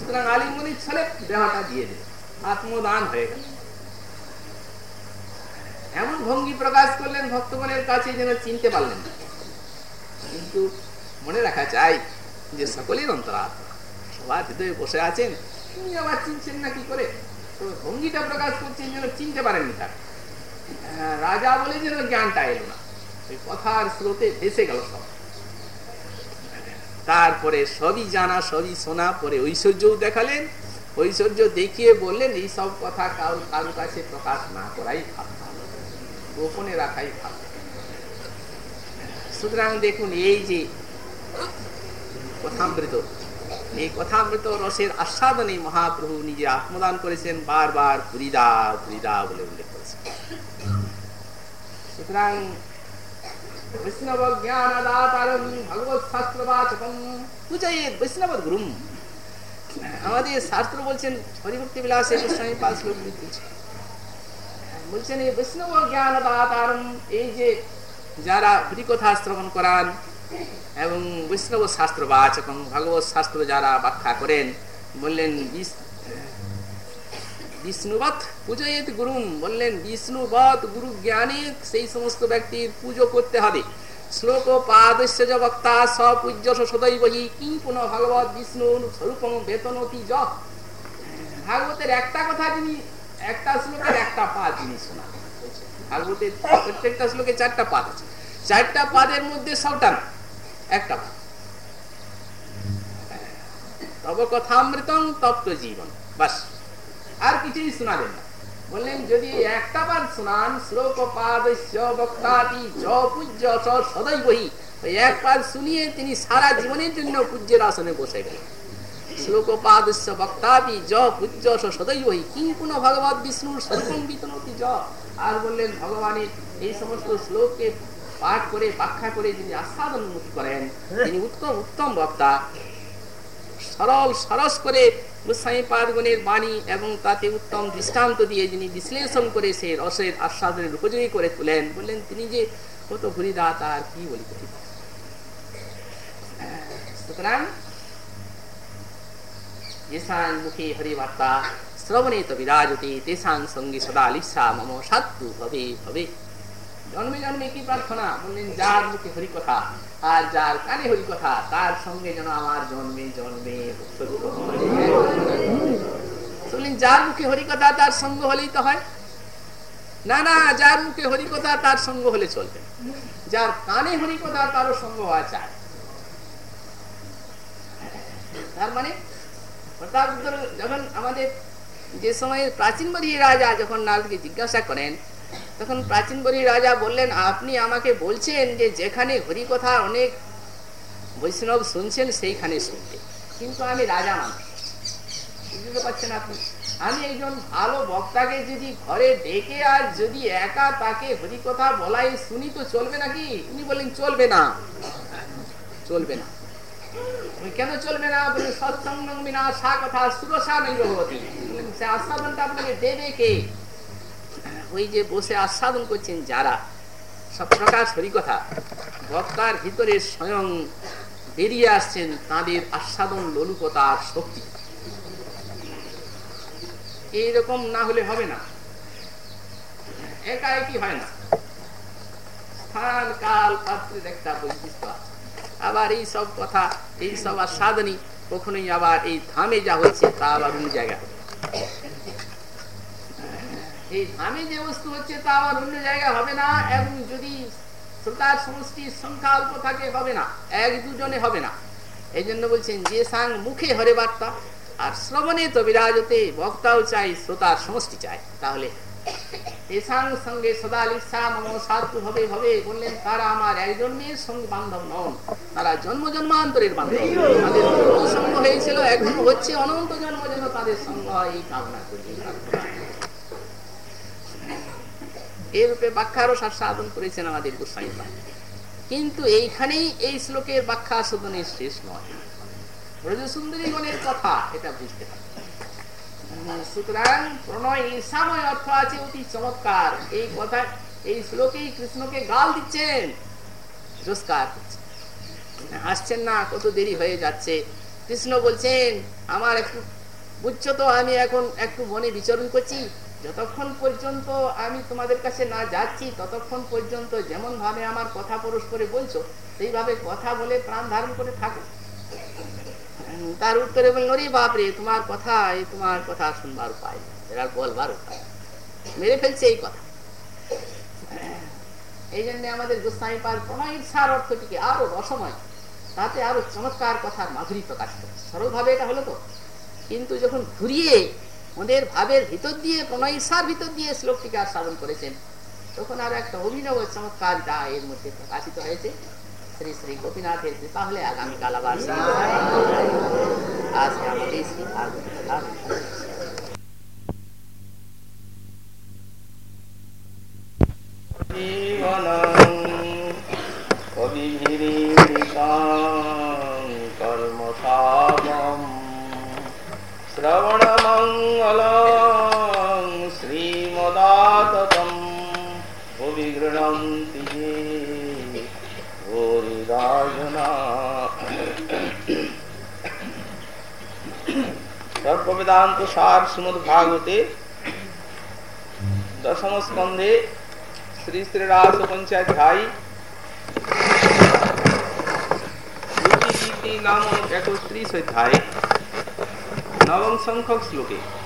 সুতরাং আলিঙ্গনের ছলে দেহটা দিয়ে দেবে আত্মদান হয়ে গেল। এমন ভঙ্গি প্রকাশ করলেন ভক্তগণের কাছে যেন চিনতে পারলেন কিন্তু মনে রাখা চাই যে সকলের অন্তরাত্মা, সবার হৃদয়ে বসে আছেন, তিনি আবার চিনছেন না কি করে? ভঙ্গিটা প্রকাশ করছেন যেন চিনতে পারেননি তার। রাজা বলে যেন জ্ঞানটা এলো না, ওই কথার স্রোতে ভেসে গেল সব। তারপরে সবই জানা, সবই শোনা, পরে ঐশ্বর্যও দেখালেন। ঐশ্বর্য দেখিয়ে বললেন, এই সব কথা কারও কারও কাছে প্রকাশ না করাই ভালো। গোপনে রাখাই ভালো। সুতরাং দেখুন, এই যে কথামৃত, এই কথামৃত রসের আস্বাদনে মহাপ্রভু নিজে আত্মদান করেছেন, বারবার, পুরিদা পুরিদা বলে উল্লেখ করেছেন। সুতরাং ভগবত বৈষ্ণব গুরুম আমাদের শাস্ত্র বলছেন হরিভক্তি বলছেন এই বৈষ্ণব জ্ঞান দাতারম এই যে যারা হরিকথা শ্রবণ করান এবং বৈষ্ণব শাস্ত্র বাচকম ভগবত শাস্ত্র যারা ব্যাখ্যা করেন বললেন বিষ্ণুবৎ পূজয়েত গুরুম বললেন বিষ্ণুবৎ গুরু জ্ঞানে সেই সমস্ত ব্যক্তির পুজো করতে হবে। শ্লোক পাদস্য য বক্তা সপূজ্য সদৈবহি কিং পুনঃ ভগবত বিষ্ণু স্বরূপম বেতনতি য ভাগবতের একটা কথা যিনি, একটা শ্লোকের একটা পা যিনি শোনা ভাগবতের প্রত্যেকটা শ্লোকে চারটা পাদ আছে। চারটা পাদের মধ্যে সবটা না, একটা পাদ। তব কথামৃতং তপ্ত জীবন। বাস। আর কিছুই শোনাবেন না। বললেন, যদি একটা বার শোনান, শ্লোক পাদস্য বহি একবার শুনিয়ে তিনি সারা জীবনের জন্য পূজ্যের আসনে বসে গেলেন। জ জ আর বললেন ভগবানের এই সমস্ত পাঠ করে, ব্যাখ্যা করে করেন উত্তম উত্তম বক্তা। সরল, সরস করে গোস্বামী পাদগুণের বাণী এবং তাতে উত্তম দৃষ্টান্ত দিয়ে যিনি বিশ্লেষণ করে সে রসের আশ্বাদের উপযোগী করে তোলেন। বললেন, তিনি যে কত হরিদাতা তার কি বলি? হরিবার্তা, শ্রবণে তো বিরাজতে, তেসাং সঙ্গে সদা লিসা, মম সাত্তু ভবে ভবে। জন্মে জন্মে কি প্রার্থনা? বললেন, যার মুখে হরি কথা আর যার কানে হরি কথা তার সঙ্গে যেন আমার জন্মে জন্মে বললেন, যার মুখে হরি কথা তার সঙ্গ হলেই তো হয়। না না, যার মুখে হরি কথা তার সঙ্গ হলে চলবে যার কানে হরি কথা তারও সঙ্গ হওয়া চায় তার মানে যখন আমাদের যে সময় প্রাচীন রাজা, যখন নারদকে জিজ্ঞাসা করেন তখন প্রাচীন বরি রাজা বললেন, আপনি আমাকে বলছেন যে যেখানে হরিকথা অনেক বৈষ্ণব শুনছেন, সেইখানে শুনতে। কিন্তু আমি রাজা মানুষ। বুঝতে পারছেন আপনি? আমি একজন ভালো বক্তাকে যদি ঘরে ডেকে আর যদি একা তাকে হরিকথা বলাই শুনি তো চলবে নাকি? উনি বললেন, চলবে না। চলবে না। কেন চলবে না? বলে, সৎসঙ্গ বিনা সা কথা, সুরসা নেই ভগবতী সে আস্বাদনটা আপনাকে দেবে কে? ওই যে বসে আস্বাদন করছেন যারা, সব প্রকাশ হরি কথা। বক্তার ভিতরে স্বয়ং বেরিয়ে আসছেন তাদের আস্বাদন লোলুপতার শক্তি। এইরকম না হলে হবে না। একা একই হয় না? স্থান, কাল পাত্রের একটা বৈশিষ্ট্য আবার এই সব কথা, এই সব আস্বাদনী কখনোই আবার এই ধামে যা হচ্ছে তা আবার অন্য জায়গা এই ধামে যে বস্তু হচ্ছে তা আবার অন্য জায়গায় হবে না এবং যদি শ্রোতার সমষ্টির সংখ্যা অল্প থাকে হবে না। এক দুজনে হবে না। এই জন্য বলছেন যে সাং মুখে হরে বার্তা আর শ্রবণে তো বিরাজতে বক্তাও চাই শ্রোতার সমষ্টি চাই। তাহলে এসাং সঙ্গে সদা লিসা মম সাধু হবে হবে বললেন তারা আমার একজন মেয়ের সঙ্গে বান্ধব নন। তারা জন্ম জন্মান্তরের বান্ধব। তাদের সঙ্গ হয়েছিল এখন হচ্ছে অনন্ত জন্ম যেন তাদের সঙ্গ হয় এই কামনা করি। এই রূপে ব্যাখ্যারও সাধন করেছেন আমাদের গোস্বামী কিন্তু এইখানেই এই শ্লোকের ব্যাখ্যা শোধনের শেষ নয়। ব্রজসুন্দরী গণের কথা এটা বুঝতে হবে। সুতরাং প্রণয় অর্থ আছে অতি চমৎকার। এই কথা, এই শ্লোকেই কৃষ্ণকে গাল দিচ্ছেন। হাসছেন না, কত দেরি হয়ে যাচ্ছে। কৃষ্ণ বলছেন, আমার একটু বুঝছ তো, আমি এখন একটু মনে বিচরণ করছি। যতক্ষণ পর্যন্ত আমি তোমাদের কাছে না যাচ্ছি, ততক্ষণ পর্যন্ত যেমন ভাবে আমার কথা পরস্পরে বলছো, সেইভাবে কথা বলে প্রাণ ধারণ করে থাকো। তার উত্তরে বলল রে বাপরে তোমার কথা তোমার কথা শুনবার উপায় এরা বলবার উপায় মেরে ফেলছে এই কথা। এই জন্য আমাদের গোস্বামী পাল প্রণয়ের সার অর্থটিকে আরও রসময়, তাতে আরও চমৎকার কথার মাধুরী প্রকাশ করে। সরলভাবে এটা হলো তো। কিন্তু যখন ঘুরিয়ে ওদের ভাবের ভিতর দিয়ে সার ভিতর দিয়ে শ্লোকটিকে আস্বাদন করেছেন। তখন আর একটা অভিনব চমৎকার যা এর মধ্যে প্রকাশিত হয়েছে। শ্রী শ্রী গোপীনাথের কৃপা হলে আগামীকাল আবার আজকে আমাদের শ্রী ভুবি গৃহন্তি সর্ববেদান্ত সার শ্রীমদ ভাগবতে দশম স্কন্ধে শ্রী শ্রী রাস পঞ্চাধ্যায় নামক একত্রিশ অধ্যায় নবম সংখ্যক শ্লোকে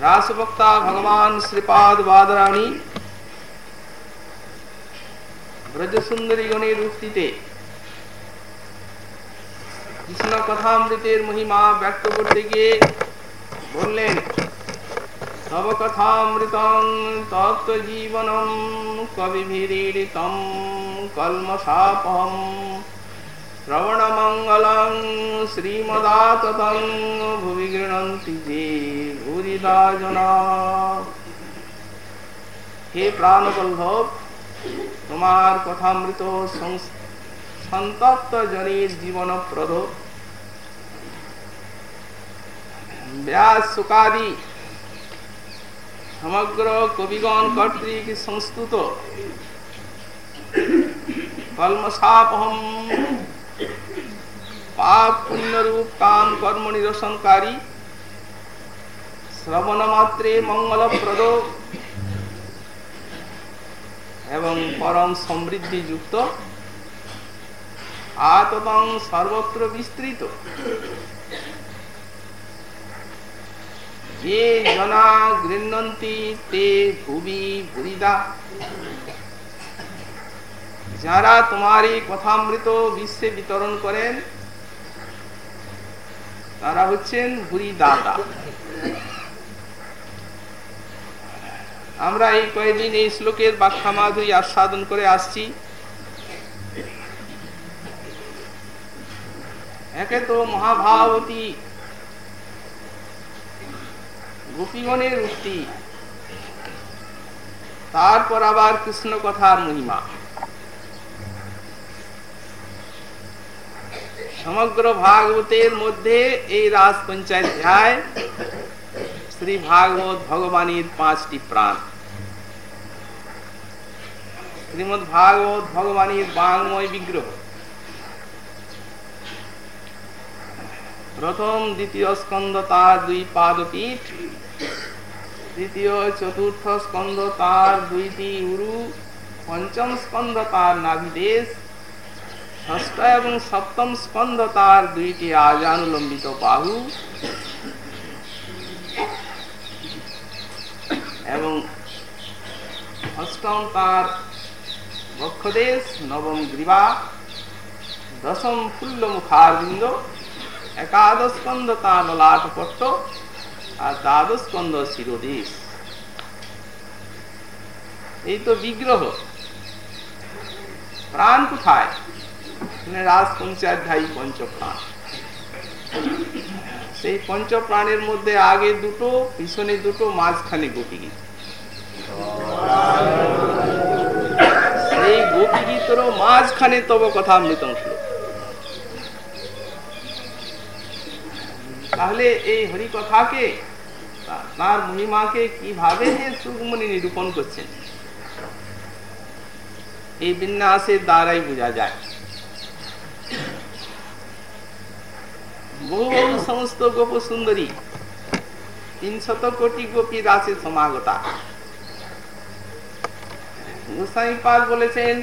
রাসভক্তা ভগবান শ্রীপাদ বাদরাণী ব্রজসুন্দরী গণের উক্তিতে কৃষ্ণ কথামৃতের মহিমা ব্যক্ত করতে গিয়ে বললেন তব কথামৃতং তত্ত্বজীবনম কবিভিরীড়িতম কলমশাপহম শ্রবণমঙ্গলং শ্রীমদাততং ভুবি গৃণন্তি যে ভূরিদা জনা হে প্রাণবল্লভ তোমার কথামৃত সন্তপ্ত জনের জীবনপ্রদ। ব্যাস সুকাদি। সমগ্র কবিগণ কর্তৃক সংস্তুত। কলমসাপহম পাপ পুণ্যরূপ কাম কর্ম নিরসনকারী। শ্রবণ মাত্রে মঙ্গলপ্রদ এবং পরম সমৃদ্ধিযুক্ত আততং সর্বত্র বিস্তৃত। যে জনা গৃহন্তি তে ভুবি ভুরিদা। যারা তোমার এই কথামৃত বিশ্বে বিতরণ করেন, তারা হচ্ছেন দাতা আমরা এই কয়েকদিন এই শ্লোকের ব্যাখ্যা মাধুরী আস্বাদন করে আসছি। একে তো মহাভাবতী গোপীগণের উক্তি তারপর আবার কৃষ্ণ কথার মহিমা। সমগ্র ভাগবতের মধ্যে এই রাস পঞ্চাধ্যায় শ্রী ভাগবত ভগবানের পাঁচটি প্রাণ। শ্রীমদ ভাগবত ভগবানের বাংময় বিগ্রহ। প্রথম, দ্বিতীয় স্কন্ধ, তার দুই পাদপীঠ। তৃতীয়, চতুর্থ স্কন্ধ, তার দুইটি উরু। পঞ্চম স্কন্ধ, তার নাভিদেশ। ষষ্ঠ এবং সপ্তম স্কন্ধ তার দুইটি আজানুলম্বিত বাহু। এবং অষ্টম তার বক্ষদেশ, নবম গ্রীবা, দশম ফুল্ল মুখারবিন্দ একাদশ স্কন্ধ তার ললাট পট্ট আর দ্বাদশ স্কন্ধ শিরোদেশ। এই তো বিগ্রহ। প্রাণ কোথায়? রাজ পঞ্চাধ্যায়ী মধ্যে আগে দুটো, পিছনে দুটো, মাঝখানে সেই মাঝখানে তব কথা শ্লোক। তাহলে এই হরি কথাকে তার মহিমাকে কীভাবে যে সুগমনি নিরূপণ করছেন? এই বিন্যাসের দ্বারাই বোঝা যায়। বহু সমস্ত গোপ সুন্দরী। তিনশত কোটি গোপী রাশি সমাগতা। গোসাই পাল বলেছেন,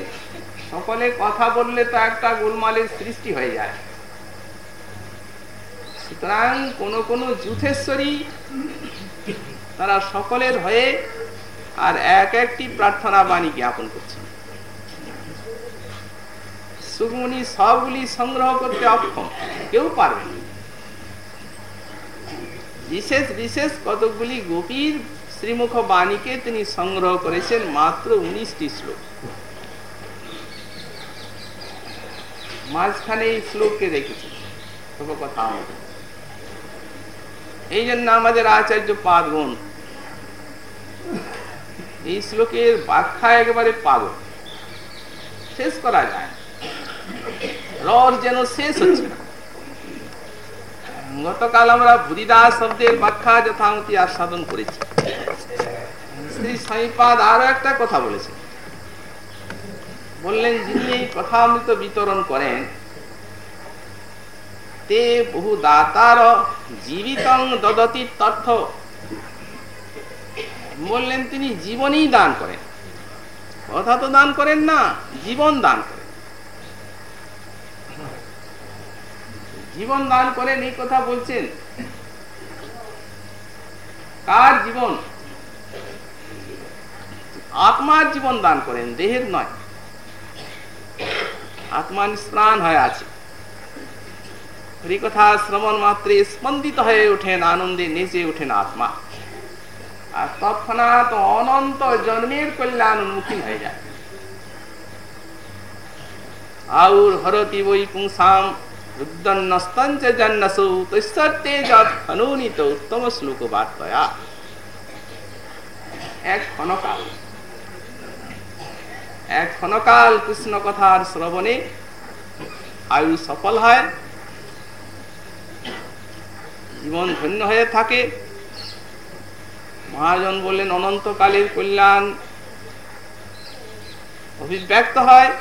সকলে কথা বললে তো একটা গোলমালের সৃষ্টি হয়ে যায়। সুতরাং কোন কোন যুথেশ্বরী, তারা সকলের হয়ে আর এক একটি প্রার্থনা বাণী জ্ঞাপন করছে সুগমণি সবগুলি সংগ্রহ করতে অক্ষম, কেউ পারবে না। বিশেষ বিশেষ কতকগুলি গোপীর শ্রীমুখ বাণীকে তিনি সংগ্রহ করেছেন মাত্র উনিশটি শ্লোক। মাঝখানে এই শ্লোককে রেখেছেন। এই জন্য আমাদের আচার্য পাদগণ এই শ্লোকের ব্যাখ্যা একেবারে পাগল। শেষ করা যায়। রর যেন শেষ হচ্ছে না। গতকাল আমরা ভুরিদাস শব্দের ব্যাখ্যা যথামতি আস্বাদন করেছি। শ্রী আরও একটা কথা বলেছেন বললেন, যিনি এই কথামৃত বিতরণ করেন, তে বহু দাতার জীবিতং দদতি তথ্য বললেন, তিনি জীবনই দান করেন। কথা তো দান করেন না, জীবন দান করেন। জীবন দান করেন, এই কথা বলছেন। কার জীবন? আত্মার জীবন দান করেন, দেহের নয়। আত্মা নিষ্প্রাণ হয়ে আছে। হরিকথা শ্রবণ মাত্রে স্পন্দিত হয়ে ওঠেন, আনন্দে নেচে ওঠেন আত্মা। আর তৎক্ষণাৎ অনন্ত জন্মের কল্যাণ উন্মুখী হয়ে যায়। আউর হরতি বৈ পুংসাম বার্তয়া এক ক্ষণকাল এক ক্ষণকাল শ্রবণে আয়ু সফল হয়। জীবন ধন্য হয়ে থাকে। মহাজন বললেন, অনন্তকালের কল্যাণ। অভিব্যক্ত হয়।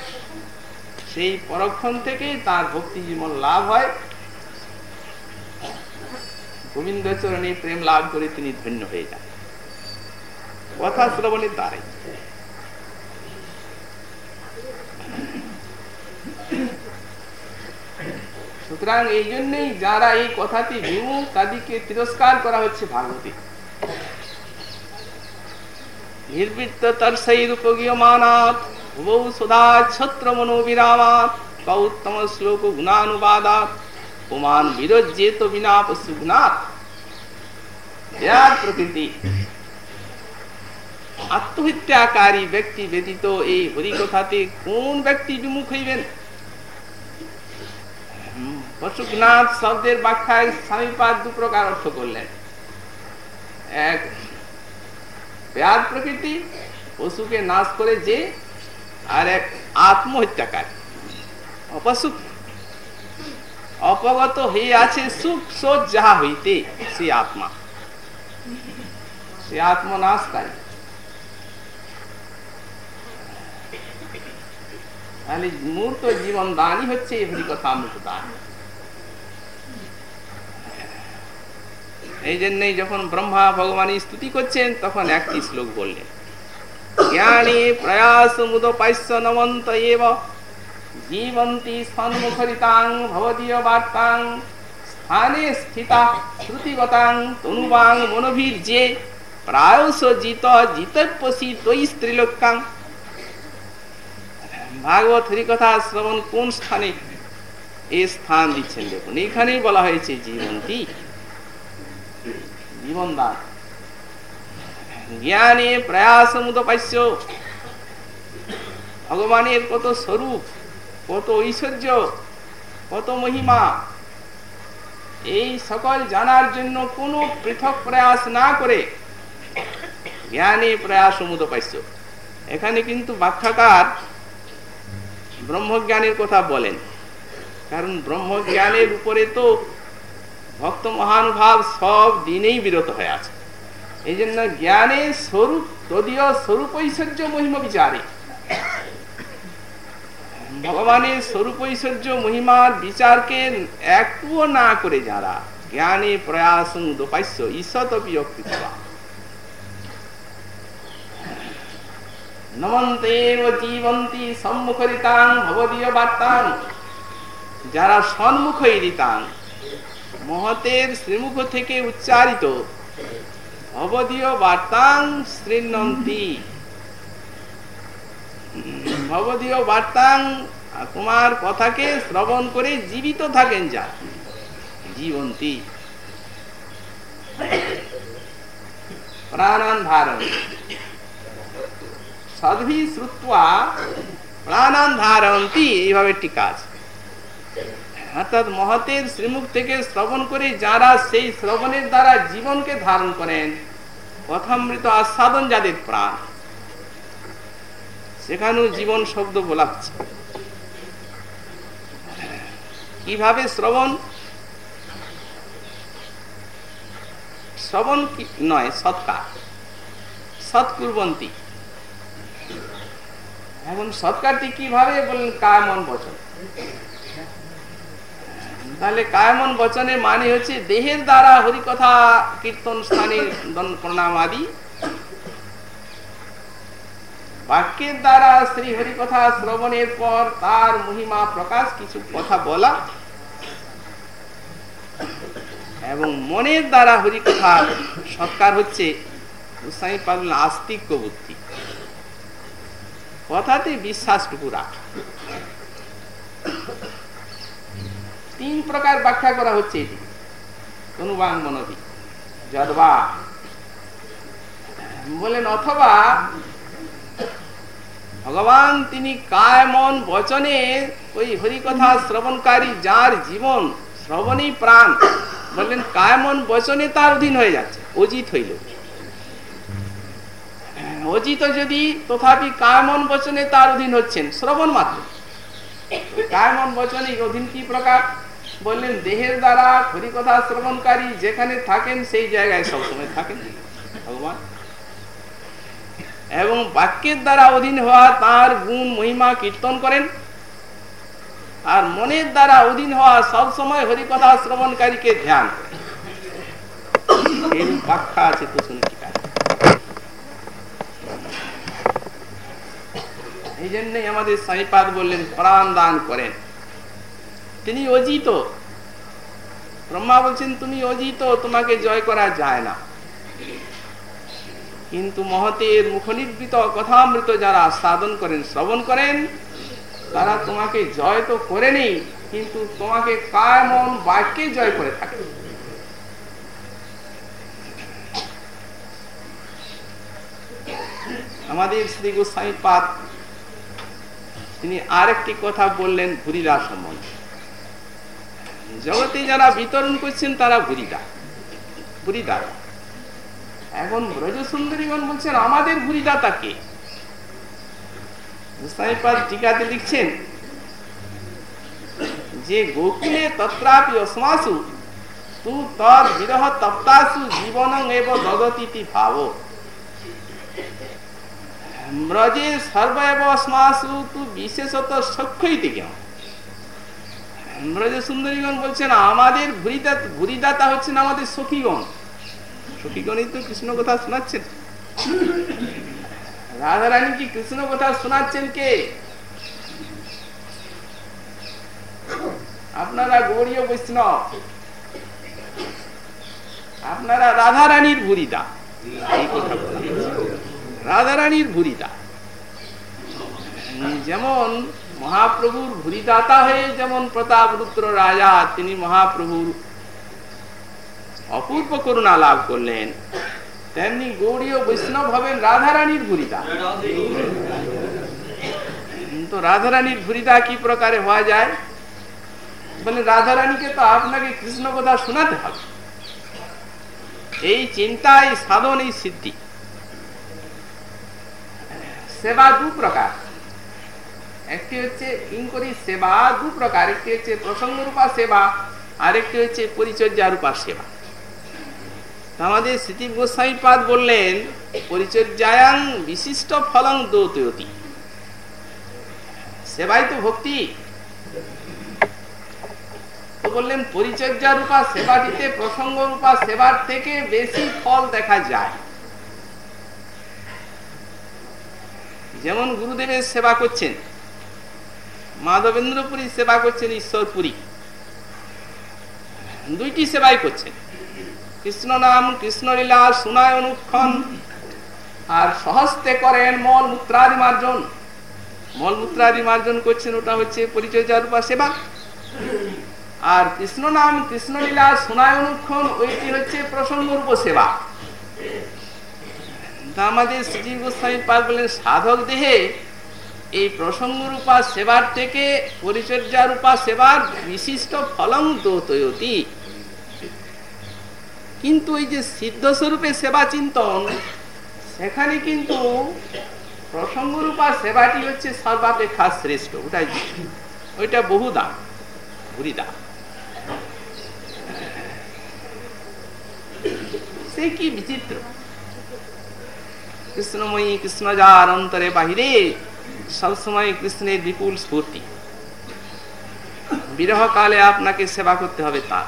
সেই পরক্ষণ থেকে তার ভক্তি জীবন লাভ হয়। গোবিন্দ চরণে প্রেম লাভ করে তিনি ধন্য হয়ে যান। কথা শ্রবণের দ্বারাই। সুতরাং এই জন্যই যারা এই কথাটি বিমুখ তাদেরকে তিরস্কার করা হচ্ছে ভাগবতী। নির্বৃত্ত তার সেই রূপগীয় তর্ষৈরূপগীয়মানাৎ আত্মহত্যাকারী ব্যক্তি ব্যতীত এই হরিকথাতে কোন ব্যক্তি বিমুখ হইবেন পশুঘনাথ শব্দের ব্যাখ্যায় স্বামীপাদ দু প্রকার অর্থ করলেন এক ব্যাধ প্রকৃতি পশুকে নাশ করে যে আর এক আত্মহত্যাকারী। অপসুখ অপগত হয়ে আছে সুখ সোচ যাহা হইতে, সে আত্মা। সে আত্মনাশকারী। তাহলে মূর্ত জীবন দানই হচ্ছে হরিকথা অমৃত দান এই জন্যই যখন ব্রহ্মা ভগবানের স্তুতি করছেন, তখন একটি শ্লোক বললেন জ্ঞানী প্রয়াস মুদপাস্য নমন্ত এব জীবন্তি সন্মুখরিতাং ভবদীয় বার্তাং স্থানে স্থিতা শ্রুতিগতাং তনুবাং মনোভীর যে প্রায়শ জিত জিতপসি তৈ স্ত্রীলোকাং ভাগবত হরিকথা শ্রবণ কোন স্থানে এ স্থান দিচ্ছেন দেখুন এখানেই বলা হয়েছে জীবন্তী জীবন দান জ্ঞানে প্রয়াস মুদপাস্য ভগবানের কত স্বরূপ, কত ঐশ্বর্য, কত মহিমা। এই সকল জানার জন্য কোনো পৃথক প্রয়াস না করে জ্ঞানে প্রয়াস মুদপাস্য এখানে কিন্তু ব্যাখ্যাকার ব্রহ্মজ্ঞানের কথা বলেন। কারণ ব্রহ্মজ্ঞানের উপরে তো ভক্ত মহানুভাব সব দিনেই বিরত হয়ে আছে। এই জন্য জ্ঞানের স্বরূপ, তদীয় স্বরূপ ঐশ্বর্য মহিমা বিচারে। ভগবানের স্বরূপ ঐশ্বর্য মহিমার বিচারকে একটুও না করে যারা জ্ঞানে দোপাস্য সম্মুখরিতাং, ভবদীয় বার্তাং। যারা সন্মুখরিতাং, মহতের শ্রীমুখ থেকে উচ্চারিত ভবদীয় বার্তাং শ্রীনন্তি ভবদীয় বার্তাং তোমার কথাকে শ্রবণ করে জীবিত থাকেন যা। জীবন্তী। প্রাণান ধারণ সদ্ভি শ্রুত্বা প্রাণান ধারন্তি এইভাবে টিকা আছে অর্থাৎ মহতের শ্রীমুখ থেকে শ্রবণ করে যারা সেই শ্রবণের দ্বারা জীবনকে ধারণ করেন কথামৃত আস্বাদন যাদের প্রাণ, সেখানেও জীবন শব্দ বলা হচ্ছে। কীভাবে শ্রবণ? শ্রবণ কি নয়, সৎকার। সৎকুরবন্তী। এখন সৎকারটি কীভাবে বললেন? কায়মন বচন? তাহলে কায়মন বচনের মানে হচ্ছে দেহের দ্বারা হরিকথা, কীর্তন, স্থানে প্রণাম আদি। বাক্যের দ্বারা শ্রী হরিকথা শ্রবণের পর তার মহিমা প্রকাশ কিছু কথা বলা। এবং মনের দ্বারা হরিকথা সৎকার হচ্ছে আস্তিক্য বুদ্ধি। কথাতে বিশ্বাসটুকু রাখা। তিন প্রকার ব্যাখ্যা করা হচ্ছে এটি। অনুবাং মনোবি, যদবা। বলেন, অথবা ভগবান তিনি কায় মন বচনে ওই হরিকথা শ্রবণকারী যার জীবন শ্রবণই প্রাণ, বললেন কায় মন বচনে তার অধীন হয়ে যাচ্ছে, অজিত হইল। অজিত যদি তথাপি কায়মন বচনে তার অধীন হচ্ছেন, শ্রবণ মাত্র। কায়মন বচনে অধীন কি প্রকার? বললেন, দেহের দ্বারা হরিকথা শ্রবণকারী যেখানে থাকেন, সেই জায়গায় সবসময় থাকেন ভগবান। এবং বাক্যের দ্বারা অধীন হওয়া তার গুণ, মহিমা কীর্তন করেন। আর মনের দ্বারা অধীন হওয়া সব সময় হরিকথা শ্রবণকারীকে ধ্যান এই ব্যাখ্যা আছে তো শুনছি এই জন্যই আমাদের সাইপাদ বললেন প্রাণ দান করেন। তিনি অজিত। ব্রহ্মা বলছেন, তুমি অজিত, তোমাকে জয় করা যায় না। কিন্তু মহতের মুখনিবৃত কথামৃত যারা সাধন করেন, শ্রবণ করেন, তারা তোমাকে জয় তো করেনি, কিন্তু তোমাকে কায় মন বাক্যে জয় করে থাকে। আমাদের শ্রী গোস্বামী পাদ তিনি আরেকটি কথা বললেন ভুরিদা সম্বন্ধে। জগতে যারা বিতরণ করছেন, তারা ভুরিদা ভুরিদা এখন ব্রজ সুন্দরীগণ বলছেন, আমাদের ভুরিদাতা কে টিকাতে লিখছেন, যে গোকুলে তত্রাপি অসমাসু, তু তদ বিরহ তপ্তাসু জীবন এব দগতিতি ভাব। ব্রজে সর্বৈব অসমাসু, তু বিশেষত সক্ষইতে কেন ব্রজ সুন্দরীগণ বলছেন, আমাদের ভুরিদাতা ভুরিদাতা হচ্ছেন আমাদের সখীগণ। সখীগণই তো কৃষ্ণ কথা শোনাচ্ছেন। রাধারানী কি কৃষ্ণ কথা শোনাচ্ছেন কে? আপনারা গৌরীয় বৈষ্ণব। আপনারা রাধারানীর ভুরিদা। রাধারানীর ভুরিদা। যেমন মহাপ্রভুর ভুরিদাতা হয়ে যেমন প্রতাপ রুদ্র রাজা, তিনি মহাপ্রভুর অপূর্ব করুণা লাভ করলেন। তেমনি গৌরীয় বৈষ্ণব হবেন রাধারানীর ভুরিদা। তো রাধারানীর ভুরিদা কি প্রকারে হওয়া যায়? বলে রাধারানীকে তো আপনাকে কৃষ্ণ কথা শোনাতে হবে। এই চিন্তা এই সাধন, এই সিদ্ধি। সেবা দু প্রকার। একটি হচ্ছে ইনকরি সেবা, দু প্রকার। একটি হচ্ছে প্রসঙ্গ রূপা সেবা, আরেকটি হচ্ছে পরিচর্যা রূপা সেবা আমাদের স্মৃতি গোস্বাই পাদ বললেন, পরিচর্যায়াং বিশিষ্ট ফলং দৌতয়তি। সেবাই তো ভক্তি। বললেন পরিচর্যা রূপা সেবাটিতে প্রসঙ্গ রূপা সেবার থেকে বেশি ফল দেখা যায়। যেমন গুরুদেবের সেবা করছেন মাধবেন্দ্রপুরী সেবা করছেন ঈশ্বরপুরী। দুইটি সেবাই করছেন। কৃষ্ণ নাম কৃষ্ণলীলা সুনায় অনুক্ষণ আর সহস্তে করেন মল মূত্রাদি মার্জন। মল মূত্রাদি মার্জন করছেন, ওটা হচ্ছে পরিচর্যা রূপা সেবা। আর কৃষ্ণ নাম কৃষ্ণলীলা সুনায় অনুক্ষণ ওইটি হচ্ছে প্রসঙ্গ রূপ সেবা আমাদের শ্রী গোস্বামী পাল বলেন, সাধক দেহে এই প্রসঙ্গ রূপা সেবার থেকে পরিচর্যা রূপা সেবার বিশিষ্ট ফলং দৌতয়তি কিন্তু ওই যে সিদ্ধ স্বরূপে সেবা চিন্তন, সেখানে কিন্তু প্রসঙ্গ রূপা সেবাটি হচ্ছে সর্বাপেক্ষা শ্রেষ্ঠ। ওটাই ওইটা বহু দাম ভুরি দাম সে কি বিচিত্র। কৃষ্ণময়ী কৃষ্ণ যার অন্তরে বাহিরে সবসময় কৃষ্ণের বিপুল স্ফূর্তি। বিরহ কালে আপনাকে সেবা করতে হবে তার।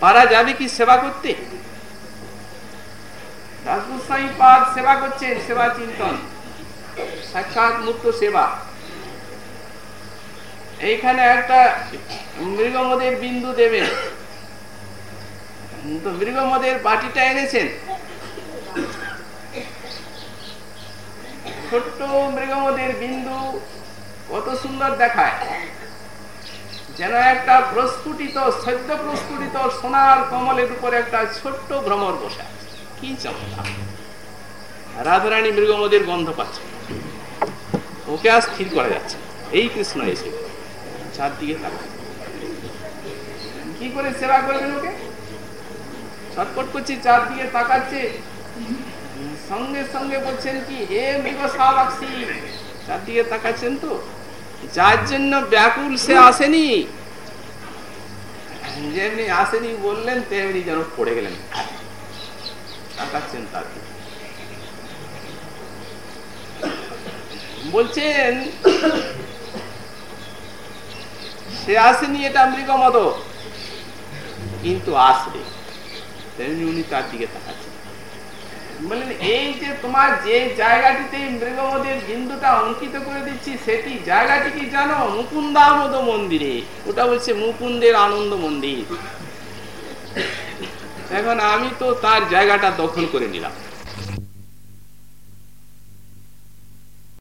পারা যাবে কি সেবা করতে? সেবা সেবা চিন্তন, সাক্ষাৎ মুক্ত সেবা। এইখানে একটা মৃগমদের বিন্দু দেবেন। তো মৃগমদের বাটিটা এনেছেন। ছোট্ট মৃগমদের বিন্দু কত সুন্দর দেখায়। যেন একটা প্রস্ফুটিত সদ্য প্রস্ফুটিত সোনার কমলের উপরে একটা ছোট্ট ভ্রমর বসে কি চমৎকার রাধারানী মৃগমদের গন্ধ পাচ্ছে। ওকে আর স্থির করা যাচ্ছে এই কৃষ্ণ এসে চারদিকে তাকায়। কি করে সেবা করবেন ওকে? ছটপট করছে, চারদিকে তাকাচ্ছে। সঙ্গে সঙ্গে বলছেন কি, হে মৃগ সাবাক্ষী চারদিকে তাকাচ্ছেন তো। যার জন্য ব্যাকুল সে আসেনি। যেমনি আসেনি বললেন, তেমনি যেন পড়ে গেলেন। তাকাচ্ছেন তার। বলছেন, সে আসেনি এটা মৃগমদ কিন্তু আসবে। তেমনি উনি তার দিকে তাকাচ্ছেন। বললেন এই যে তোমার যে জায়গাটিতে মৃগমদের বিন্দুটা অঙ্কিত করে দিচ্ছি, সেটি জায়গাটি কি জানো? মুকুন্দামদ মন্দিরে। ওটা বলছে মুকুন্দের আনন্দ মন্দির। এখন আমি তো তার জায়গাটা দখল করে নিলাম।